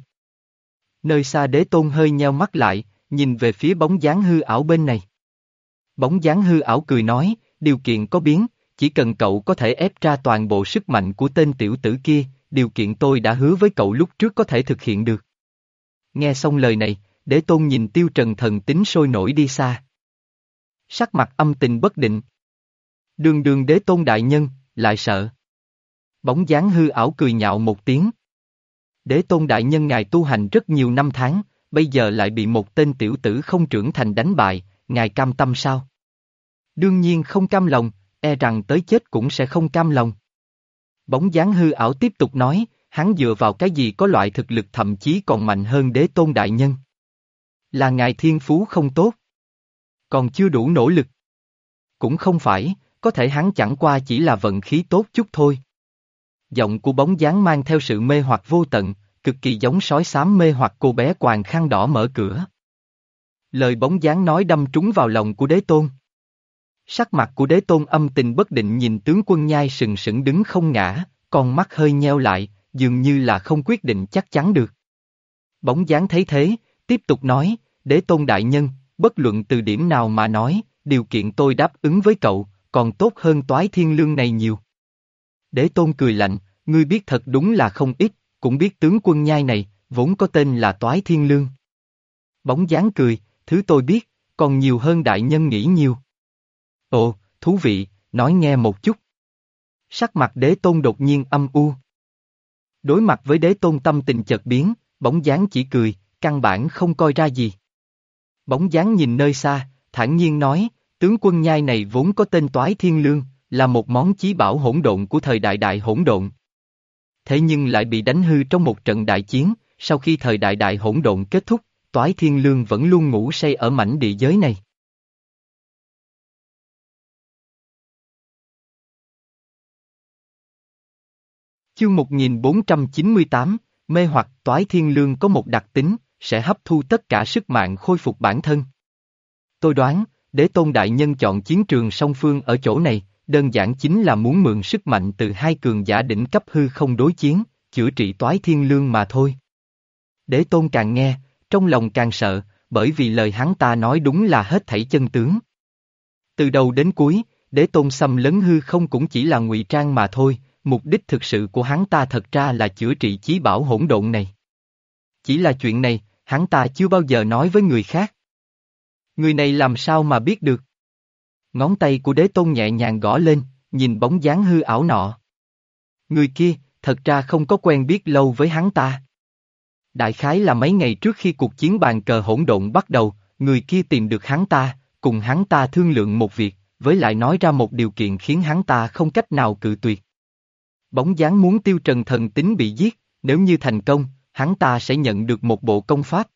Nơi xa đế tôn hơi nheo mắt lại, nhìn về phía bóng dáng hư ảo bên này. Bóng dáng hư ảo cười nói, điều kiện có biến, chỉ cần cậu có thể ép ra toàn bộ sức mạnh của tên tiểu tử kia, điều kiện tôi đã hứa với cậu lúc trước có thể thực hiện được. Nghe xong lời này, đế tôn nhìn tiêu trần thần tính sôi nổi đi xa. Sắc mặt âm tình bất định. Đường đường đế tôn đại nhân, lại sợ. Bóng dáng hư ảo cười nhạo một tiếng. Đế tôn đại nhân ngài tu hành rất nhiều năm tháng, bây giờ lại bị một tên tiểu tử không trưởng thành đánh bại, ngài cam tâm sao? Đương nhiên không cam lòng, e rằng tới chết cũng sẽ không cam lòng. Bóng dáng hư ảo tiếp tục nói, hắn dựa vào cái gì có loại thực lực thậm chí còn mạnh hơn đế tôn đại nhân. Là ngài thiên phú không tốt. Còn chưa đủ nỗ lực. Cũng không phải, có thể hắn chẳng qua chỉ là vận khí tốt chút thôi. Giọng của bóng dáng mang theo sự mê hoặc vô tận, cực kỳ giống sói xám mê hoặc cô bé quàng khăn đỏ mở cửa. Lời bóng dáng nói đâm trúng vào lòng của đế tôn. Sắc mặt của đế tôn âm tình bất định nhìn tướng quân nhai sừng sững đứng không ngã, con mắt hơi nheo lại, dường như là không quyết định chắc chắn được. Bóng dáng thấy thế, tiếp tục nói, đế tôn đại nhân, bất luận từ điểm nào mà nói, điều kiện tôi đáp ứng với cậu, còn tốt hơn toái thiên lương này nhiều. Đế tôn cười lạnh, ngươi biết thật đúng là không ít, cũng biết tướng quân nhai này, vốn có tên là toái thiên lương. Bóng dáng cười, thứ tôi biết, còn nhiều hơn đại nhân nghĩ nhiều. Ồ, thú vị, nói nghe một chút. Sắc mặt đế tôn đột nhiên âm u. Đối mặt với đế tôn tâm tình chợt biến, bóng dáng chỉ cười, căn bản không coi ra gì. Bóng dáng nhìn nơi xa, thản nhiên nói, tướng quân nhai này vốn có tên toái thiên lương, là một món chí bảo hỗn độn của thời đại đại hỗn độn. Thế nhưng lại bị đánh hư trong một trận đại chiến, sau khi thời đại đại hỗn độn kết thúc, toái thiên lương vẫn luôn ngủ say ở mảnh địa giới này. Chương 1498, mê hoặc toái thiên lương có một đặc tính, sẽ hấp thu tất cả sức mạnh khôi phục bản thân. Tôi đoán, đế tôn đại nhân chọn chiến trường song phương ở chỗ này, đơn giản chính là muốn mượn sức mạnh từ hai cường giả đỉnh cấp hư không đối chiến, chữa trị toái thiên lương mà thôi. Đế tôn càng nghe, trong lòng càng sợ, bởi vì lời hắn ta nói đúng là hết thảy chân tướng. Từ đầu đến cuối, đế tôn xâm lấn hư không cũng chỉ là ngụy trang mà thôi, mục đích thực sự của hắn ta thật ra là chữa trị chí bảo hỗn độn này. Chỉ là chuyện này, hắn ta chưa bao giờ nói với người khác. Người này làm sao mà biết được? Ngón tay của đế tôn nhẹ nhàng gõ lên, nhìn bóng dáng hư ảo nọ. Người kia, thật ra không có quen biết lâu với hắn ta. Đại khái là mấy ngày trước khi cuộc chiến bàn cờ hỗn độn bắt đầu, người kia tìm được hắn ta, cùng hắn ta thương lượng một việc, với lại nói ra một điều kiện khiến hắn ta không cách nào cự tuyệt. Bóng dáng muốn tiêu trần thần tính bị giết, nếu như thành công, hắn ta sẽ nhận được một bộ công pháp.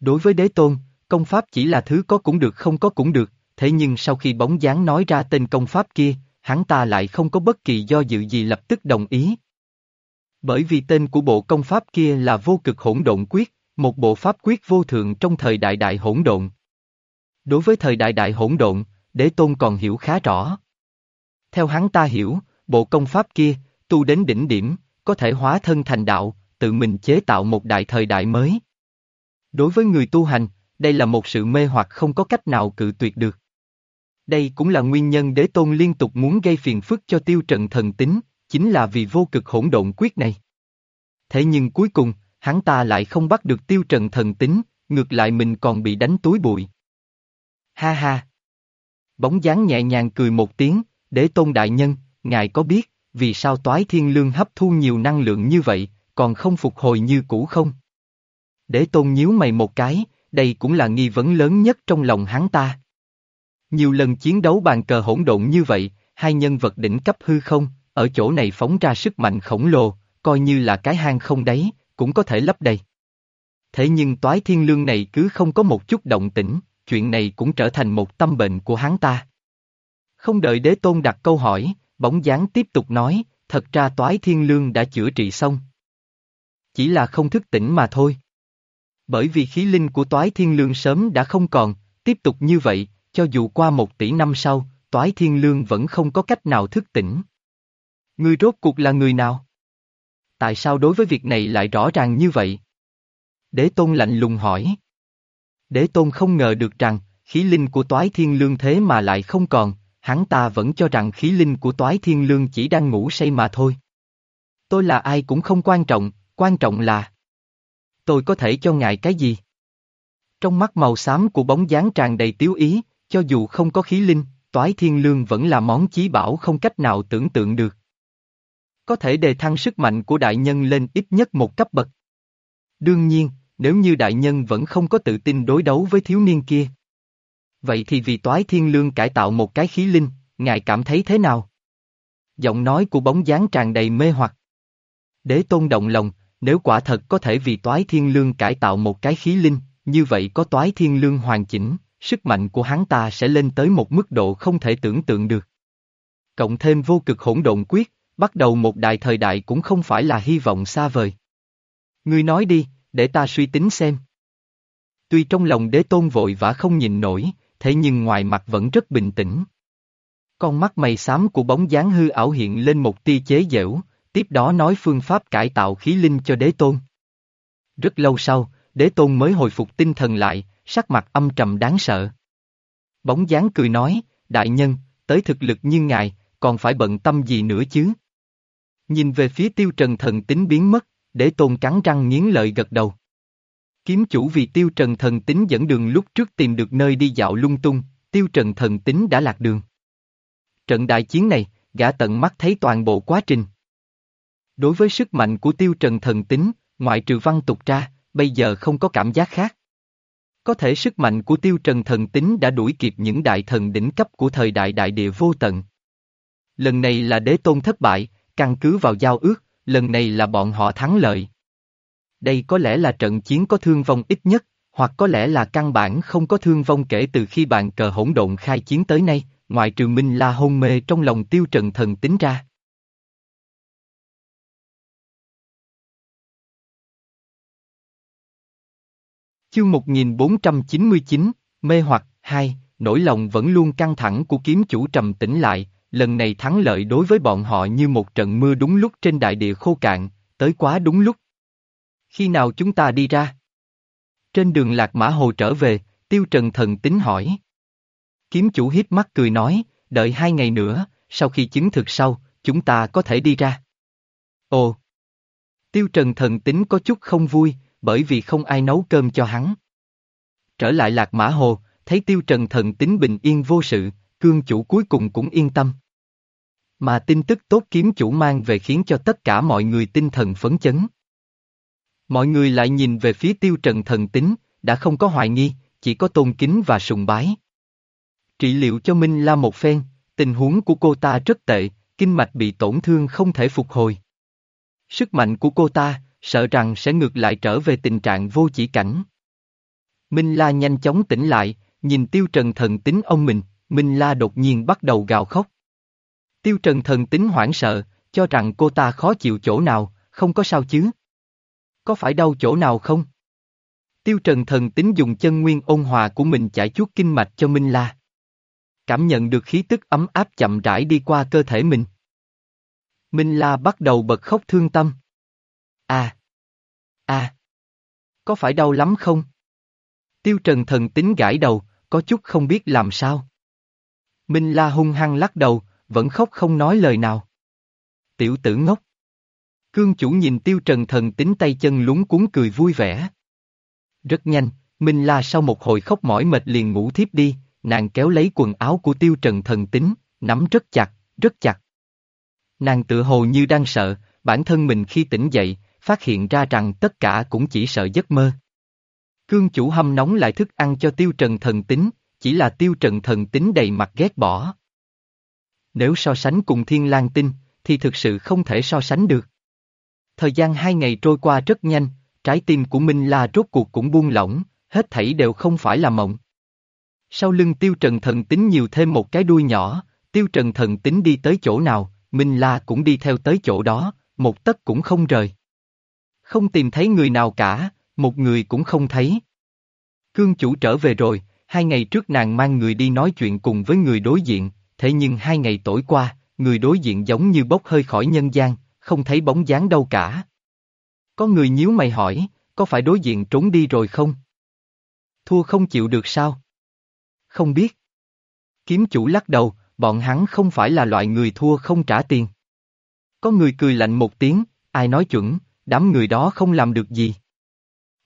Đối với đế tôn, công pháp chỉ là thứ có cũng được không có cũng được, thế nhưng sau khi bóng dáng nói ra tên công pháp kia, hắn ta lại không có bất kỳ do dự gì lập tức đồng ý. Bởi vì tên của bộ công pháp kia là vô cực hỗn độn quyết, một bộ pháp quyết vô thượng trong thời đại đại hỗn độn. Đối với thời đại đại hỗn độn, đế tôn còn hiểu khá rõ. Theo hắn ta hiểu, bộ công pháp kia, tu đến đỉnh điểm, có thể hóa thân thành đạo, tự mình chế tạo một đại thời đại mới. Đối với người tu hành, đây là một sự mê hoặc không có cách nào cự tuyệt được. Đây cũng là nguyên nhân đế tôn liên tục muốn gây phiền phức cho tiêu trận thần tính, chính là vì vô cực hỗn độn quyết này. Thế nhưng cuối cùng, hắn ta lại không bắt được tiêu trần thần tính, ngược lại mình còn bị đánh túi bụi. Ha ha! Bóng dáng nhẹ nhàng cười một tiếng, đế tôn đại nhân, ngài có biết, vì sao toái thiên lương hấp thu nhiều năng lượng như vậy, còn không phục hồi như cũ không? Đế tôn nhíu mày một cái, đây cũng là nghi vấn lớn nhất trong lòng hắn ta. Nhiều lần chiến đấu bàn cờ hỗn độn như vậy, hai nhân vật đỉnh cấp hư không, ở chỗ này phóng ra sức mạnh khổng lồ, coi như là cái hang không đáy, cũng có thể lấp đầy. Thế nhưng toái thiên lương này cứ không có một chút động tĩnh, chuyện này cũng trở thành một tâm bệnh của hắn ta. Không đợi đế tôn đặt câu hỏi, bóng dáng tiếp tục nói, thật ra toái thiên lương đã chữa trị xong. Chỉ là không thức tỉnh mà thôi. Bởi vì khí linh của toái thiên lương sớm đã không còn, tiếp tục như vậy, cho dù qua một tỷ năm sau, toái thiên lương vẫn không có cách nào thức tỉnh. Ngươi rốt cuộc là người nào? Tại sao đối với việc này lại rõ ràng như vậy? Đế tôn lạnh lùng hỏi. Đế tôn không ngờ được rằng, khí linh của toái thiên lương thế mà lại không còn, hắn ta vẫn cho rằng khí linh của toái thiên lương chỉ đang ngủ say mà thôi. Tôi là ai cũng không quan trọng, quan trọng là tôi có thể cho ngài cái gì? Trong mắt màu xám của bóng dáng tràn đầy tiếu ý, cho dù không có khí linh, toái thiên lương vẫn là món chí bảo không cách nào tưởng tượng được. Có thể đề thăng sức mạnh của đại nhân lên ít nhất một cấp bậc. Đương nhiên, nếu như đại nhân vẫn không có tự tin đối đấu với thiếu niên kia. Vậy thì vì toái thiên lương cải tạo một cái khí linh, ngài cảm thấy thế nào? Giọng nói của bóng dáng tràn đầy mê hoặc. Đế tôn động lòng, nếu quả thật có thể vì toái thiên lương cải tạo một cái khí linh, như vậy có toái thiên lương hoàn chỉnh, sức mạnh của hắn ta sẽ lên tới một mức độ không thể tưởng tượng được. Cộng thêm vô cực hỗn độn quyết, bắt đầu một đại thời đại cũng không phải là hy vọng xa vời. Ngươi nói đi, để ta suy tính xem. Tuy trong lòng đế tôn vội vã không nhìn nổi, thế nhưng ngoài mặt vẫn rất bình tĩnh. Con mắt mày xám của bóng dáng hư ảo hiện lên một tia chế giễu, tiếp đó nói phương pháp cải tạo khí linh cho đế tôn. Rất lâu sau, đế tôn mới hồi phục tinh thần lại, sắc mặt âm trầm đáng sợ. Bóng dáng cười nói, đại nhân, tới thực lực như ngài, còn phải bận tâm gì nữa chứ? Nhìn về phía tiêu trần thần tính biến mất, để tôn cắn răng nghiến lợi gật đầu. Kiếm chủ vì tiêu trần thần tính dẫn đường lúc trước tìm được nơi đi dạo lung tung, tiêu trần thần tính đã lạc đường. Trận đại chiến này, gã tận mắt thấy toàn bộ quá trình. Đối với sức mạnh của tiêu trần thần tính, ngoại trừ văn tục ra, bây giờ không có cảm giác khác. Có thể sức mạnh của tiêu trần thần tính đã đuổi kịp những đại thần đỉnh cấp của thời đại đại địa vô tận. Lần này là đế tôn thất bại, căn cứ vào giao ước, lần này là bọn họ thắng lợi. Đây có lẽ là trận chiến có thương vong ít nhất, hoặc có lẽ là căn bản không có thương vong kể từ khi bàn cờ hỗn độn khai chiến tới nay, ngoại trừ Minh La hôn mê trong lòng tiêu trần thần tính ra. Chương 1499, mê hoặc, hai, nỗi lòng vẫn luôn căng thẳng của kiếm chủ trầm tĩnh lại, lần này thắng lợi đối với bọn họ như một trận mưa đúng lúc trên đại địa khô cạn, tới quá đúng lúc. Khi nào chúng ta đi ra? Trên đường Lạc Mã Hồ trở về, Tiêu Trần thần tính hỏi. Kiếm chủ hiếp mắt cười nói, đợi hai ngày nữa, sau khi chứng thực sau, chúng ta có thể đi ra. Ồ! Tiêu Trần thần tính có chút không vui, bởi vì không ai nấu cơm cho hắn. Trở lại Lạc Mã Hồ, thấy Tiêu Trần thần tính bình yên vô sự, cương chủ cuối cùng cũng yên tâm. Mà tin tức tốt kiếm chủ mang về khiến cho tất cả mọi người tinh thần phấn chấn. Mọi người lại nhìn về phía tiêu trần thần tính, đã không có hoài nghi, chỉ có tôn kính và sùng bái. Trị liệu cho Minh La một phen, tình huống của cô ta rất tệ, kinh mạch bị tổn thương không thể phục hồi. Sức mạnh của cô ta, sợ rằng sẽ ngược lại trở về tình trạng vô chỉ cảnh. Minh La nhanh chóng tỉnh lại, nhìn tiêu trần thần tính ông mình, Minh La đột nhiên bắt đầu gào khóc. Tiêu trần thần tính hoảng sợ, cho rằng cô ta khó chịu chỗ nào, không có sao chứ. Có phải đau chỗ nào không? Tiêu trần thần tính dùng chân nguyên ôn hòa của mình chải chuốt kinh mạch cho Minh La. Cảm nhận được khí tức ấm áp chậm rãi đi qua cơ thể mình. Minh La bắt đầu bật khóc thương tâm. À! À! Có phải đau lắm không? Tiêu trần thần tính gãi đầu, có chút không biết làm sao. Minh La hung hăng lắc đầu, vẫn khóc không nói lời nào. Tiểu tử ngốc. Cương chủ nhìn tiêu trần thần tính tay chân lúng cuốn cười vui vẻ. Rất nhanh, Minh La sau một hồi khóc mỏi mệt liền ngủ thiếp đi, nàng kéo lấy quần áo của tiêu trần thần tính, nắm rất chặt, rất chặt. Nàng tự hồ như đang sợ, bản thân mình khi tỉnh dậy, phát hiện ra rằng tất cả cũng chỉ sợ giấc mơ. Cương chủ hâm nóng lại thức ăn cho tiêu trần thần tính, chỉ là tiêu trần thần tính đầy mặt ghét bỏ. Nếu so sánh cùng thiên lang tinh, thì thực sự không thể so sánh được. Thời gian hai ngày trôi qua rất nhanh, trái tim của Minh La rốt cuộc cũng buông lỏng, hết thảy đều không phải là mộng. Sau lưng tiêu trần thần tính nhiều thêm một cái đuôi nhỏ, tiêu trần thần tính đi tới chỗ nào, Minh La cũng đi theo tới chỗ đó, một tấc cũng không rời. Không tìm thấy người nào cả, một người cũng không thấy. Cương chủ trở về rồi, hai ngày trước nàng mang người đi nói chuyện cùng với người đối diện, thế nhưng hai ngày tối qua, người đối diện giống như bốc hơi khỏi nhân gian, không thấy bóng dáng đâu cả. Có người nhíu mày hỏi, có phải đối diện trốn đi rồi không? Thua không chịu được sao? Không biết. Kiếm chủ lắc đầu, bọn hắn không phải là loại người thua không trả tiền. Có người cười lạnh một tiếng, ai nói chuẩn, đám người đó không làm được gì.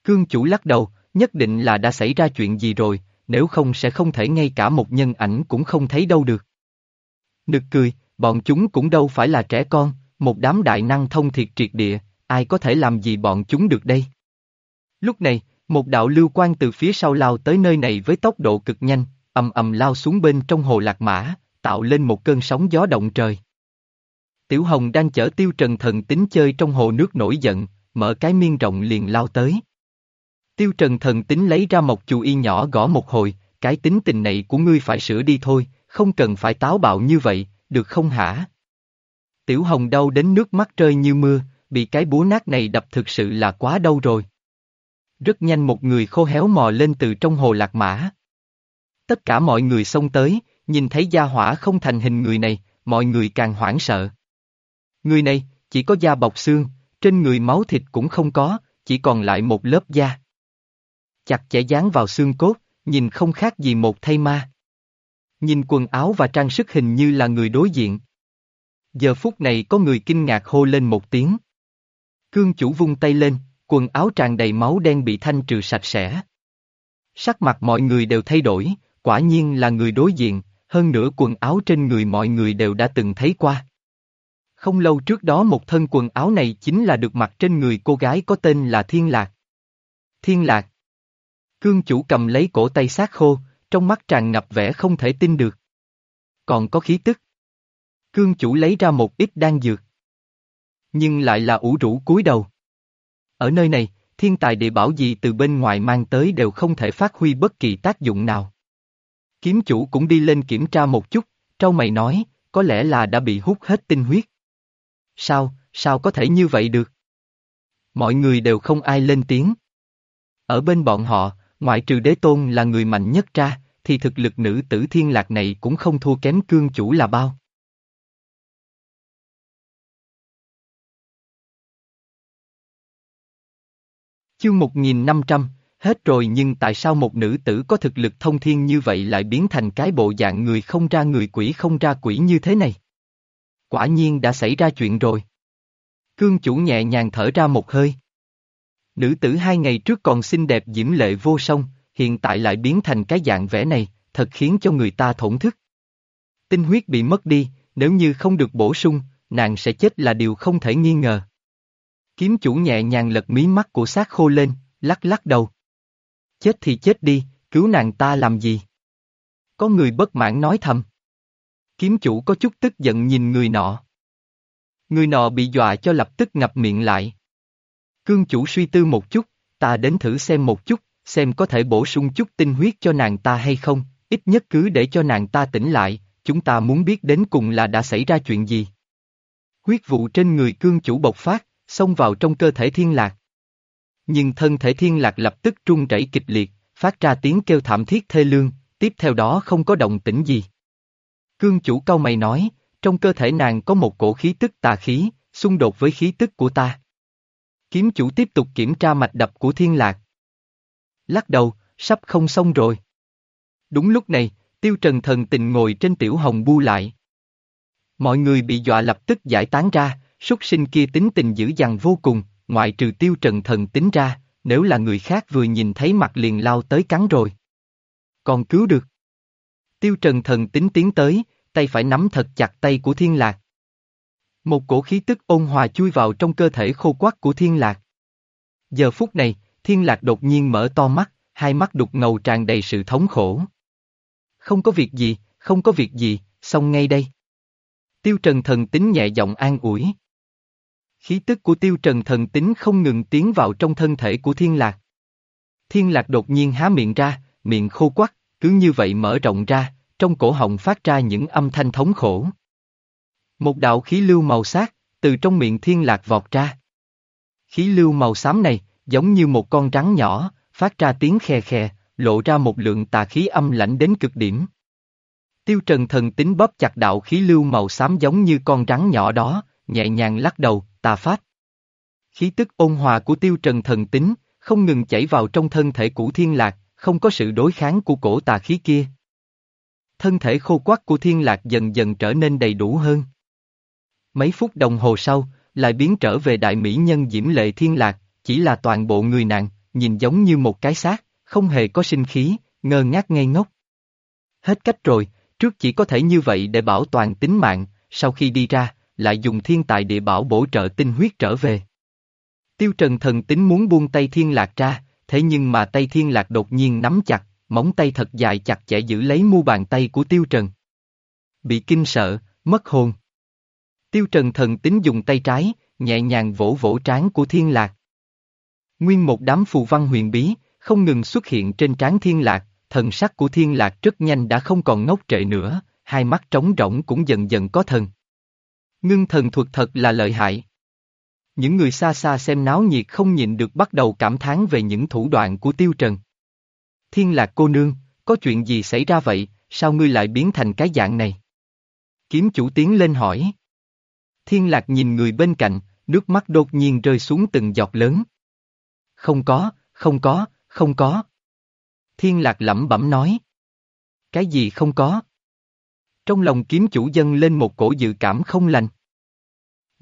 Cương chủ lắc đầu, nhất định là đã xảy ra chuyện gì rồi, nếu không sẽ không thể ngay cả một nhân ảnh cũng không thấy đâu được. Nực cười, bọn chúng cũng đâu phải là trẻ con, một đám đại năng thông thiệt triệt địa, ai có thể làm gì bọn chúng được đây? Lúc này, một đạo lưu quan từ phía sau lao tới nơi này với tốc độ cực nhanh, ầm ầm lao xuống bên trong hồ lạc mã, tạo lên một cơn sóng gió động trời. Tiểu Hồng đang chở tiêu trần thần tính chơi trong hồ nước nổi giận, mở cái miên rộng liền lao tới. Tiêu trần thần tính lấy ra một chù y nhỏ gõ một hồi, cái tính tình này của ngươi phải sửa đi thôi, không cần phải táo bạo như vậy, được không hả? Tiểu Hồng đau đến nước mắt rơi như mưa, bị cái búa nát này đập thực sự là quá đau rồi. Rất nhanh một người khô héo mò lên từ trong hồ lạc mã. Tất cả mọi người xông tới, nhìn thấy gia hỏa không thành hình người này, mọi người càng hoảng sợ. Người này, chỉ có da bọc xương, trên người máu thịt cũng không có, chỉ còn lại một lớp da. Chặt chẽ dán vào xương cốt, nhìn không khác gì một thay ma. Nhìn quần áo và trang sức hình như là người đối diện. Giờ phút này có người kinh ngạc hô lên một tiếng. Cương chủ vung tay lên, quần áo tràn đầy máu đen bị thanh trừ sạch sẽ. Sắc mặt mọi người đều thay đổi, quả nhiên là người đối diện, hơn nữa quần áo trên người mọi người đều đã từng thấy qua. Không lâu trước đó một thân quần áo này chính là được mặc trên người cô gái có tên là Thiên Lạc. Thiên Lạc. Cương chủ cầm lấy cổ tay sát khô, trong mắt tràn ngập vẻ không thể tin được. Còn có khí tức. Cương chủ lấy ra một ít đan dược. Nhưng lại là ủ rũ cúi đầu. Ở nơi này, thiên tài địa bảo gì từ bên ngoài mang tới đều không thể phát huy bất kỳ tác dụng nào. Kiếm chủ cũng đi lên kiểm tra một chút, trâu mày nói, có lẽ là đã bị hút hết tinh huyết. Sao, sao có thể như vậy được? Mọi người đều không ai lên tiếng. Ở bên bọn họ, ngoại trừ đế tôn là người mạnh nhất ra, thì thực lực nữ tử thiên lạc này cũng không thua kém cương chủ là bao. Chương 1500, hết rồi nhưng tại sao một nữ tử có thực lực thông thiên như vậy lại biến thành cái bộ dạng người không ra người quỷ không ra quỷ như thế này? Quả nhiên đã xảy ra chuyện rồi. Cương chủ nhẹ nhàng thở ra một hơi. Nữ tử hai ngày trước còn xinh đẹp diễm lệ vô song, hiện tại lại biến thành cái dạng vẻ này, thật khiến cho người ta thổn thức. Tinh huyết bị mất đi, nếu như không được bổ sung, nàng sẽ chết là điều không thể nghi ngờ. Kiếm chủ nhẹ nhàng lật mí mắt của xác khô lên, lắc lắc đầu. Chết thì chết đi, cứu nàng ta làm gì? Có người bất mãn nói thầm. Kiếm chủ có chút tức giận nhìn người nọ. Người nọ bị dọa cho lập tức ngập miệng lại. Cương chủ suy tư một chút, ta đến thử xem một chút, xem có thể bổ sung chút tinh huyết cho nàng ta hay không, ít nhất cứ để cho nàng ta tỉnh lại, chúng ta muốn biết đến cùng là đã xảy ra chuyện gì. Huyết vụ trên người cương chủ bộc phát, xông vào trong cơ thể thiên lạc. Nhưng thân thể thiên lạc lập tức trung rẩy kịch liệt, phát ra tiếng kêu thảm thiết thê lương, tiếp theo đó không có động tĩnh gì. Cương chủ cau mày nói, trong cơ thể nàng có một cổ khí tức tà khí, xung đột với khí tức của ta. Kiếm chủ tiếp tục kiểm tra mạch đập của thiên lạc. Lắc đầu, sắp không xong rồi. Đúng lúc này, tiêu trần thần tình ngồi trên tiểu hồng bu lại. Mọi người bị dọa lập tức giải tán ra, súc sinh kia tính tình dữ dằn vô cùng, ngoại trừ tiêu trần thần tính ra, nếu là người khác vừa nhìn thấy mặt liền lao tới cắn rồi. Còn cứu được. Tiêu trần thần tính tiến tới, tay phải nắm thật chặt tay của thiên lạc. Một cổ khí tức ôn hòa chui vào trong cơ thể khô quắc của thiên lạc. Giờ phút này, thiên lạc đột nhiên mở to mắt, hai mắt đục ngầu tràn đầy sự thống khổ. Không có việc gì, không có việc gì, xong ngay đây. Tiêu Trần thần tính nhẹ giọng an ủi. Khí tức của Tiêu Trần thần tính không ngừng tiến vào trong thân thể của Thiên Lạc. Thiên Lạc đột nhiên há miệng ra, miệng khô quắc, cứ như vậy mở rộng ra, trong cổ họng phát ra những âm thanh thống khổ. Một đạo khí lưu màu sắc, từ trong miệng Thiên Lạc vọt ra. Khí lưu màu xám này, giống như một con rắn nhỏ, phát ra tiếng khe khe, lộ ra một lượng tà khí âm lãnh đến cực điểm. Tiêu Trần thần tính bóp chặt đạo khí lưu màu xám giống như con rắn nhỏ đó, nhẹ nhàng lắc đầu, tà phát. Khí tức ôn hòa của Tiêu Trần thần tính, không ngừng chảy vào trong thân thể của thiên lạc, không có sự đối kháng của cổ tà khí kia. Thân thể khô quắc của thiên lạc dần dần trở nên đầy đủ hơn. Mấy phút đồng hồ sau, lại biến trở về đại mỹ nhân diễm lệ thiên lạc, chỉ là toàn bộ người nàng, nhìn giống như một cái xác, không hề có sinh khí, ngơ ngác ngây ngốc. Hết cách rồi, trước chỉ có thể như vậy để bảo toàn tính mạng, sau khi đi ra, lại dùng thiên tài địa bảo bổ trợ tinh huyết trở về. Tiêu Trần thần tính muốn buông tay thiên lạc ra, thế nhưng mà tay thiên lạc đột nhiên nắm chặt, móng tay thật dài chặt chẽ giữ lấy mu bàn tay của Tiêu Trần. Bị kinh sợ, mất hồn. Tiêu Trần thần tính dùng tay trái, nhẹ nhàng vỗ vỗ trán của thiên lạc. Nguyên một đám phù văn huyền bí, không ngừng xuất hiện trên trán thiên lạc, thần sắc của thiên lạc rất nhanh đã không còn ngốc trệ nữa, hai mắt trống rỗng cũng dần dần có thần. Ngưng thần thuật thật là lợi hại. Những người xa xa xem náo nhiệt không nhịn được bắt đầu cảm thán về những thủ đoạn của Tiêu Trần. Thiên lạc cô nương, có chuyện gì xảy ra vậy, sao ngươi lại biến thành cái dạng này? Kiếm chủ tiến lên hỏi. Thiên lạc nhìn người bên cạnh, nước mắt đột nhiên rơi xuống từng giọt lớn. Không có, không có, không có. Thiên lạc lẩm bẩm nói. Cái gì không có? Trong lòng kiếm chủ dân lên một cổ dự cảm không lành.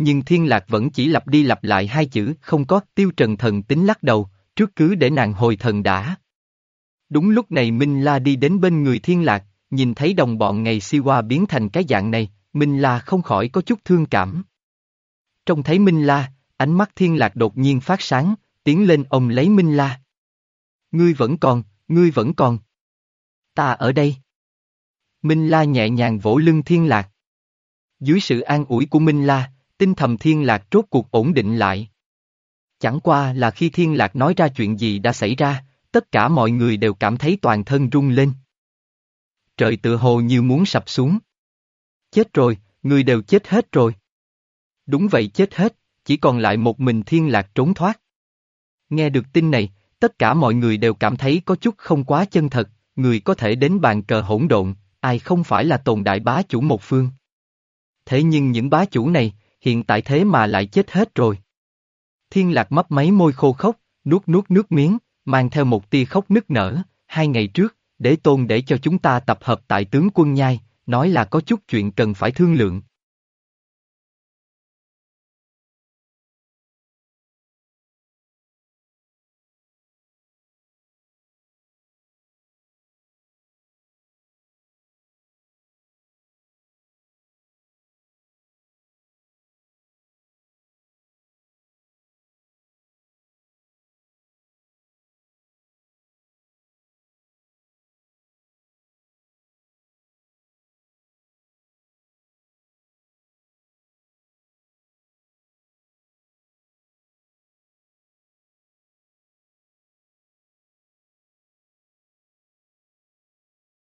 Nhưng thiên lạc vẫn chỉ lặp đi lặp lại hai chữ không có tiêu trần thần tính lắc đầu, trước cứ để nàng hồi thần đã. Đúng lúc này Minh La đi đến bên người thiên lạc, nhìn thấy đồng bọn ngày si qua biến thành cái dạng này, Minh La không khỏi có chút thương cảm. Trông thấy Minh La, ánh mắt thiên lạc đột nhiên phát sáng, tiến lên ông lấy Minh La. Ngươi vẫn còn, ngươi vẫn còn. Ta ở đây. Minh La nhẹ nhàng vỗ lưng thiên lạc. Dưới sự an ủi của Minh La, tinh thầm thiên lạc rốt cuộc ổn định lại. Chẳng qua là khi thiên lạc nói ra chuyện gì đã xảy ra, tất cả mọi người đều cảm thấy toàn thân rung lên. Trời tự hồ như muốn sập xuống. Chết rồi, người đều chết hết rồi. Đúng vậy chết hết, chỉ còn lại một mình thiên lạc trốn thoát. Nghe được tin này, tất cả mọi người đều cảm thấy có chút không quá chân thật, người có thể đến bàn cờ hỗn độn, ai không phải là tồn đại bá chủ một phương. Thế nhưng những bá chủ này, hiện tại thế mà lại chết hết rồi. Thiên lạc mấp máy môi khô khốc, nuốt nuốt nước miếng, mang theo một tia khóc nức nở, hai ngày trước, để tôn để cho chúng ta tập hợp tại tướng quân nhai, nói là có chút chuyện cần phải thương lượng,